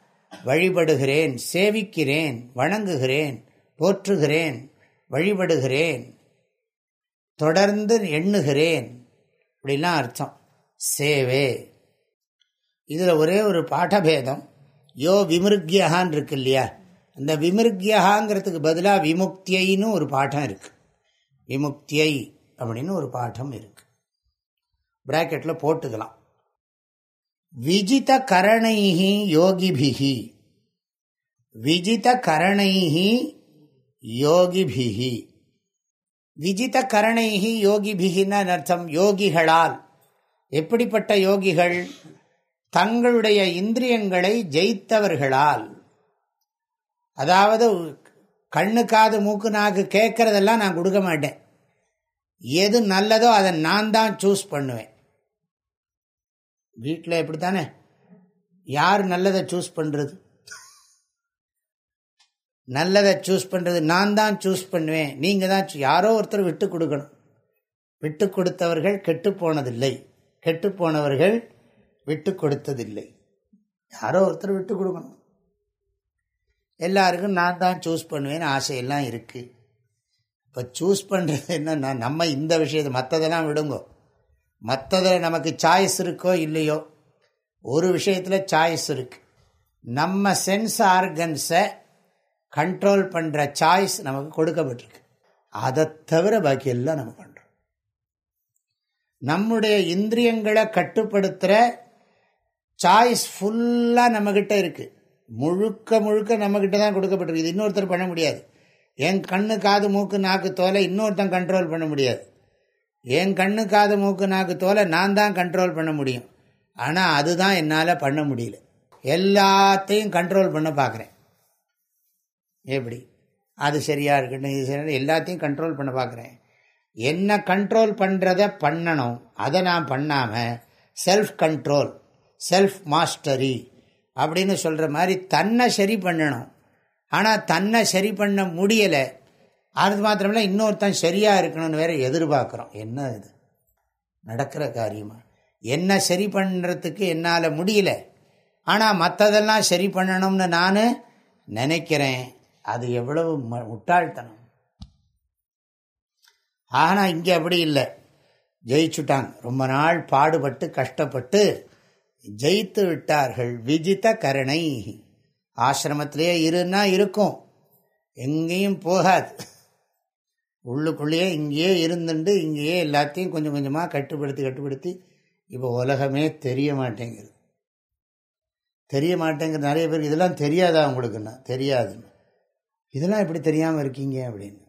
வழிபடுகிறேன் சேவிக்கிறேன் வணங்குகிறேன் போற்றுகிறேன் வழிபடுகிறேன் தொடர்ந்து எண்ணுகிறேன். அப்படிலாம் அர்த்தம். சேவே. இதில் ஒரே ஒரு பாடபேதம் யோ விமிருக்யகான் இருக்கு இல்லையா? அந்த விமிருக்யகாங்கிறதுக்கு பதிலாக விமுக்தியைன்னு ஒரு பாடம் இருக்கு. விமுக்தியை அப்படின்னு ஒரு பாடம் இருக்கு. பிராக்கெட்டில் போட்டுக்கலாம். விஜித கரணைஹி யோகிபிகி விஜித கரணைஹி யோகிபிகி விஜித கரணைஹி யோகிபிகின்னு அர்த்தம் யோகிகளால். எப்படிப்பட்ட யோகிகள்? தங்களுடைய இந்திரியங்களை ஜெயித்தவர்களால். அதாவது கண்ணு காது மூக்கு நாக்கு கேட்கறதெல்லாம் நான் கொடுக்க மாட்டேன். எது நல்லதோ அதை நான் தான் சூஸ் பண்ணுவேன். வீட்டில் எப்படித்தானே யார் நல்லதை சூஸ் பண்ணுறது நல்லதை சூஸ் பண்ணுறது நான் தான் சூஸ் பண்ணுவேன். நீங்கள் தான் யாரோ ஒருத்தர் விட்டு கொடுக்கணும். விட்டு கொடுத்தவர்கள் கெட்டு போனதில்லை. கெட்டு போனவர்கள் விட்டு கொடுத்ததில்லை. யாரோ ஒருத்தர் விட்டு கொடுக்கணும். எல்லாருக்கும் நான் தான் சூஸ் பண்ணுவேன்னு ஆசையெல்லாம் இருக்குது இப்போ சூஸ் பண்ணுறது என்னன்னா நம்ம இந்த விஷயத்தை மற்றதெல்லாம் விடுங்கோ. மற்றதில் நமக்கு சாய்ஸ் இருக்கோ இல்லையோ ஒரு விஷயத்தில் சாய்ஸ் இருக்கு. நம்ம சென்ஸ் ஆர்கன்ஸை கண்ட்ரோல் பண்ணுற சாய்ஸ் நமக்கு கொடுக்கப்பட்டிருக்கு. அதை தவிர பாக்கி எல்லாம் நம்ம பண்ணுறோம் நம்முடைய இந்திரியங்களை கட்டுப்படுத்துகிற சாய்ஸ் ஃபுல்லாக நம்மக்கிட்ட இருக்குது முழுக்க முழுக்க நம்மக்கிட்ட தான் கொடுக்கப்பட்டிருக்கு. இது இன்னொருத்தர் பண்ண முடியாது. என் கண்ணு காது மூக்கு நாக்கு தோலை இன்னொருத்தன் கண்ட்ரோல் பண்ண முடியாது. என் கண்ணு காது மூக்கு நாக்கு தோலை நான் தான் கண்ட்ரோல் பண்ண முடியும். ஆனால் அதுதான் என்னால் பண்ண முடியல. எல்லாத்தையும் கண்ட்ரோல் பண்ண பார்க்குறேன். எப்படி? அது சரியாக இருக்கட்டும் இது சரியாக எல்லாத்தையும் கண்ட்ரோல் பண்ண பார்க்குறேன். என்ன கண்ட்ரோல் பண்ணுறத பண்ணணும். அதை நான் பண்ணாமல் செல்ஃப் கண்ட்ரோல் செல்ஃப் மாஸ்டரி அப்படின்னு சொல்கிற மாதிரி தன்னை சரி பண்ணணும். ஆனால் தன்னை சரி பண்ண முடியலை. அது மாத்திரமில்ல இன்னொருத்தன் சரியாக இருக்கணும்னு வேற எதிர்பார்க்குறோம். என்ன இது? நடக்கிற காரியமா? என்ன சரி பண்ணுறதுக்கு என்னால் முடியல. ஆனால் மற்றதெல்லாம் சரி பண்ணணும்னு நான் நினைக்கிறேன். அது எவ்வளவு ம முட்டாள்தனம். ஆனால் இங்கே அப்படி இல்லை. ஜெயிச்சுட்டாங்க ரொம்ப நாள் பாடுபட்டு கஷ்டப்பட்டு ஜெயித்து விட்டார்கள். விஜித கருணை. ஆசிரமத்திலேயே இருன்னா இருக்கும். எங்கேயும் போகாது. உள்ளுக்குள்ளேயே இங்கேயே இருந்துட்டு இங்கேயே எல்லாத்தையும் கொஞ்சம் கொஞ்சமாக கட்டுப்படுத்தி கட்டுப்படுத்தி இப்போ உலகமே தெரிய மாட்டேங்குது. தெரிய மாட்டேங்கிறது நிறைய பேருக்கு இதெல்லாம் தெரியாதா உங்களுக்குன்னா? தெரியாதுன்னு இதெல்லாம் எப்படி தெரியாமல் இருக்கீங்க அப்படின்னு.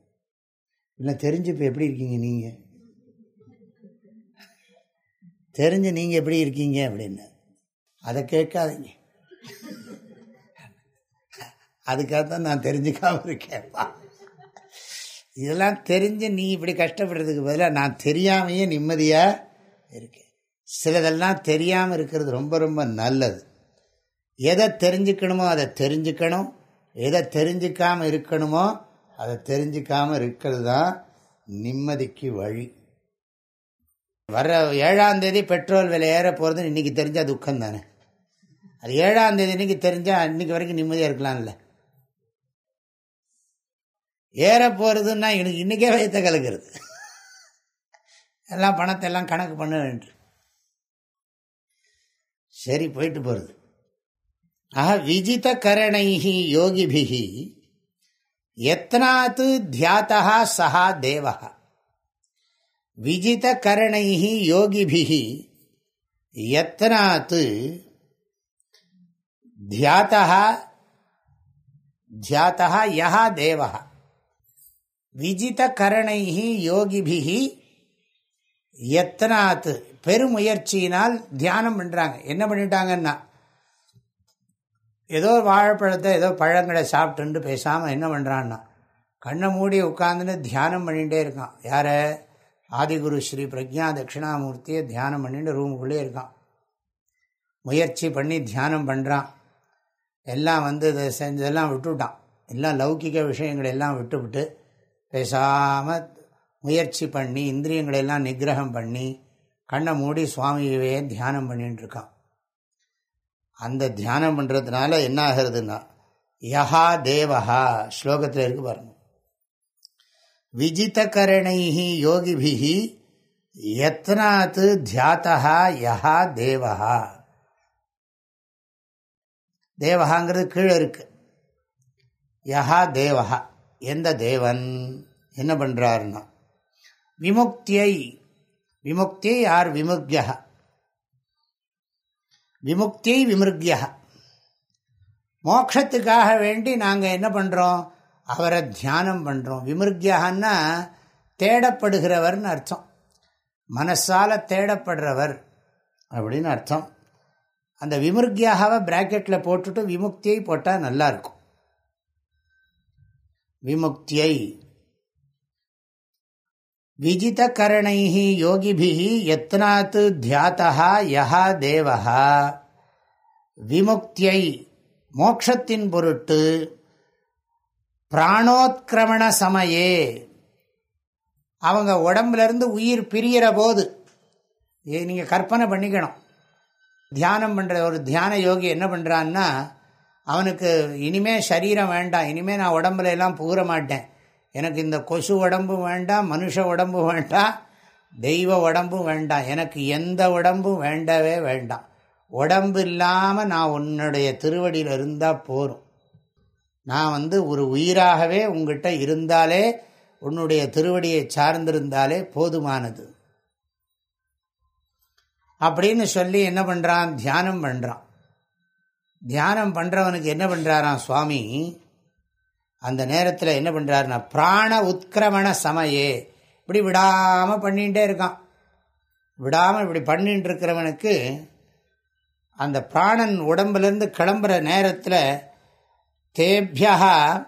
இல்லை தெரிஞ்சு இப்போ எப்படி இருக்கீங்க நீங்கள் தெரிஞ்சு நீங்கள் எப்படி இருக்கீங்க அப்படின்னு. அதை கேட்காதீங்க. அதுக்காக தான் நான் தெரிஞ்சுக்காமல் இருக்கேன்ப்பா இதெல்லாம் தெரிஞ்சு நீ இப்படி கஷ்டப்படுறதுக்கு பதிலாக நான் தெரியாமையே நிம்மதியாக இருக்கேன். சிலதெல்லாம் தெரியாமல் இருக்கிறது ரொம்ப ரொம்ப நல்லது. எதை தெரிஞ்சுக்கணுமோ அதை தெரிஞ்சுக்கணும். எதை தெரிஞ்சுக்காமல் இருக்கணுமோ அதை தெரிஞ்சிக்காமல் இருக்கிறது தான் நிம்மதிக்கு வழி. வர ஏழாம் தேதி பெட்ரோல் விலை ஏற போகிறது இன்றைக்கி தெரிஞ்சால் துக்கம் தானே அது ஏழாம் தேதி இன்றைக்கி தெரிஞ்சால் இன்றைக்கி வரைக்கும் நிம்மதியாக இருக்கலாம்ல. ஏற போகிறதுன்னா எனக்கு இன்றைக்கே வயத்தை கலக்கிறது. எல்லாம் பணத்தை எல்லாம் கணக்கு பண்ண வேண்டும் சரி போயிட்டு போகிறது ஆக விஜித கரணைஹி யோகிபிகி எத்தனாத்து தியாத்தா சஹா தேவா விஜித கரணைஹி யோகிபிகி எத்தனாத்து தியாத்தா தியாத்தா யா தேவா விஜித கரணைஹி யோகிபிகி எத்தனாத்து பெருமுயற்சியினால் தியானம் பண்ணுறாங்க என்ன பண்ணிட்டாங்கன்னா ஏதோ வாழைப்பழத்தை ஏதோ பழங்களை சாப்பிட்டுண்டு பேசாமல் என்ன பண்ணுறான்னா கண்ணை மூடி உட்காந்துன்னு தியானம் பண்ணிகிட்டே இருக்கான். யார? ஆதிகுரு ஸ்ரீ பிரஜா தட்சிணாமூர்த்தியை தியானம் பண்ணிட்டு ரூமுக்குள்ளே இருக்கான். முயற்சி பண்ணி தியானம் பண்ணுறான் எல்லாம் வந்து இதை செஞ்சதெல்லாம் விட்டுவிட்டான் எல்லாம் லௌகிக விஷயங்கள் எல்லாம் விட்டுவிட்டு பேசாமல் முயற்சி பண்ணி இந்திரியங்களெல்லாம் நிகிரகம் பண்ணி கண்ணை மூடி சுவாமியவே தியானம் பண்ணிட்டு இருக்கான். அந்த தியானம் பண்ணுறதுனால என்ன ஆகிறதுன்னா யஹா தேவஹா ஸ்லோகத்தில் இருக்கு பாருங்க. விஜித யோகிபிஹி யோகிபிகி எத்தனாத் தியாத்தா யஹா தேவஹா. தேவகாங்கிறது கீழே இருக்கு. யஹா தேவஹா. எந்த தேவன்? என்ன பண்ணுறாருன்னா விமுக்தியை விமுக்தியை யார் விமுக்திய விமுக்தியை விமிருக்யா. மோட்சத்துக்காக வேண்டி நாங்கள் என்ன பண்ணுறோம் அவரை தியானம் பண்ணுறோம் விமிருக்யான்னா தேடப்படுகிறவர்னு அர்த்தம். மனசால தேடப்படுறவர் அப்படின்னு அர்த்தம். அந்த விமுருக்கியாகவை பிராக்கெட்டில் போட்டுட்டு விமுக்தியை போட்டால் நல்லாயிருக்கும் விமுக்தியை. விஜிதகரணை யோகிபி எத்னாத் தியாத்தா யா தேவா விமுக்தியை மோக்ஷத்தின் பொருட்டு பிராணோத்கிரமண சமயே. அவங்க உடம்புலேருந்து உயிர் பிரியிற போது நீங்கள் கற்பனை பண்ணிக்கணும். தியானம் பண்ணுற ஒரு தியான யோகி என்ன பண்ணுறான்னா அவனுக்கு இனிமே சரீரம் வேண்டாம். இனிமே நான் உடம்புல எல்லாம் புகுற மாட்டேன். எனக்கு இந்த கொசு உடம்பும் வேண்டாம் மனுஷ உடம்பும் வேண்டாம் தெய்வ உடம்பும் வேண்டாம். எனக்கு எந்த உடம்பும் வேண்டவே வேண்டாம். உடம்பு இல்லாமல் நான் உன்னுடைய திருவடியில் இருந்தால் போகும் நான் வந்து ஒரு உயிராகவே உங்ககிட்ட இருந்தாலே உன்னுடைய திருவடியை சார்ந்திருந்தாலே போதுமானது. அப்படின்னு சொல்லி என்ன பண்ணுறான் தியானம் பண்ணுறான் தியானம் பண்ணுறவனுக்கு என்ன பண்ணுறாராம் சுவாமி? அந்த நேரத்தில் என்ன பண்ணுறாருனா பிராண உத்கிரமண சமயே. இப்படி விடாமல் பண்ணிகிட்டே இருக்கான். விடாமல் இப்படி பண்ணிட்டு இருக்கிறவனுக்கு அந்த பிராணன் உடம்புலேருந்து கிளம்புற நேரத்தில் தேபியா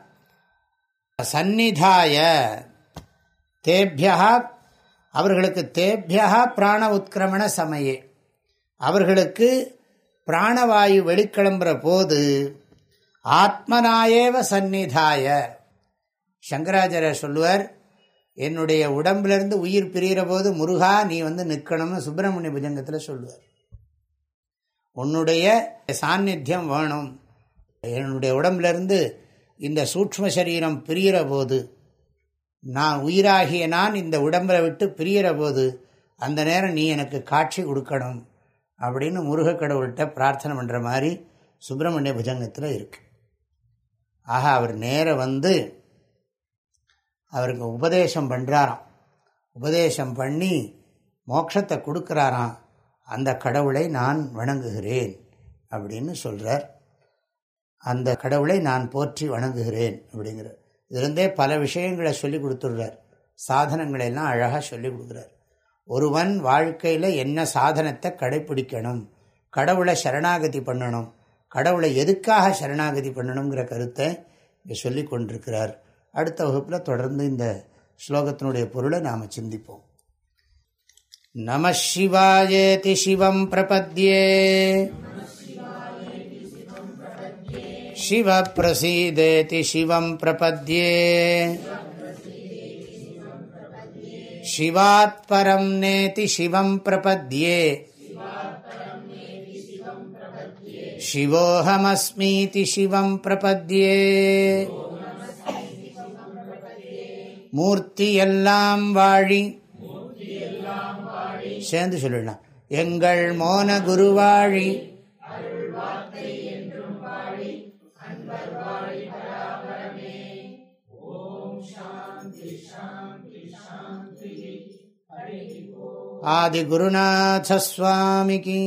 சந்நிதாய. தேபியா அவர்களுக்கு தேபியா பிராண உத்கிரமண சமயே. அவர்களுக்கு பிராணவாயு வெளிக்கிளம்புற போது ஆத்மனாயேவ சந்நிதாய. சங்கராச்சாரியர் சொல்லுவார் என்னுடைய உடம்பிலிருந்து உயிர் பிரிகிற போது முருகா நீ வந்து நிற்கணும்னு சுப்பிரமணிய புஜங்கத்தில் சொல்லுவார். உன்னுடைய சாநித்தியம் வேணும். என்னுடைய உடம்பிலிருந்து இந்த சூக்ம சரீரம் பிரிகிற போது நான் உயிராகிய நான் இந்த உடம்பை விட்டு பிரிகிற போது அந்த நேரம் நீ எனக்கு காட்சி கொடுக்கணும். அப்படின்னு முருகக்கடவுள்கிட்ட பிரார்த்தனை பண்ணுற மாதிரி சுப்பிரமணிய புஜங்கத்தில் இருக்கு. ஆக அவர் நேர வந்து அவருக்கு உபதேசம் பண்ணுறாராம் உபதேசம் பண்ணி மோட்சத்தை கொடுக்குறாராம். அந்த கடவுளை நான் வணங்குகிறேன் அப்படின்னு சொல்கிறார் அந்த கடவுளை நான் போற்றி வணங்குகிறேன் அப்படிங்கிற இதுலேருந்தே பல விஷயங்களை சொல்லி கொடுத்துடுறார். சாதனங்களை எல்லாம் அழகாக சொல்லி கொடுக்குறார். ஒருவன் வாழ்க்கையில் என்ன சாதனத்தை கடைப்பிடிக்கணும் கடவுளை சரணாகதி பண்ணணும் கடவுளை எதுக்காக சரணாகதி பண்ணணுங்கிற கருத்தை இங்கே சொல்லி கொண்டிருக்கிறார் அடுத்த வகுப்பில் தொடர்ந்து இந்த ஸ்லோகத்தினுடைய பொருளை நாம் சிந்திப்போம் நம சிவாயேதி சிவம் பிரபத்யே शिव प्रसीदेति शिवं प्रपद्ये शिवात् परं नेति शिवं प्रपद्ये शिवोऽहमस्मीति शिवं प्रपद्ये மூர்த்தி எல்லாம் வாழி சேர்ந்து சொல்லிடலாம் எங்கள் மோன குருவாழி आदिगुरुनाथस्वामिकी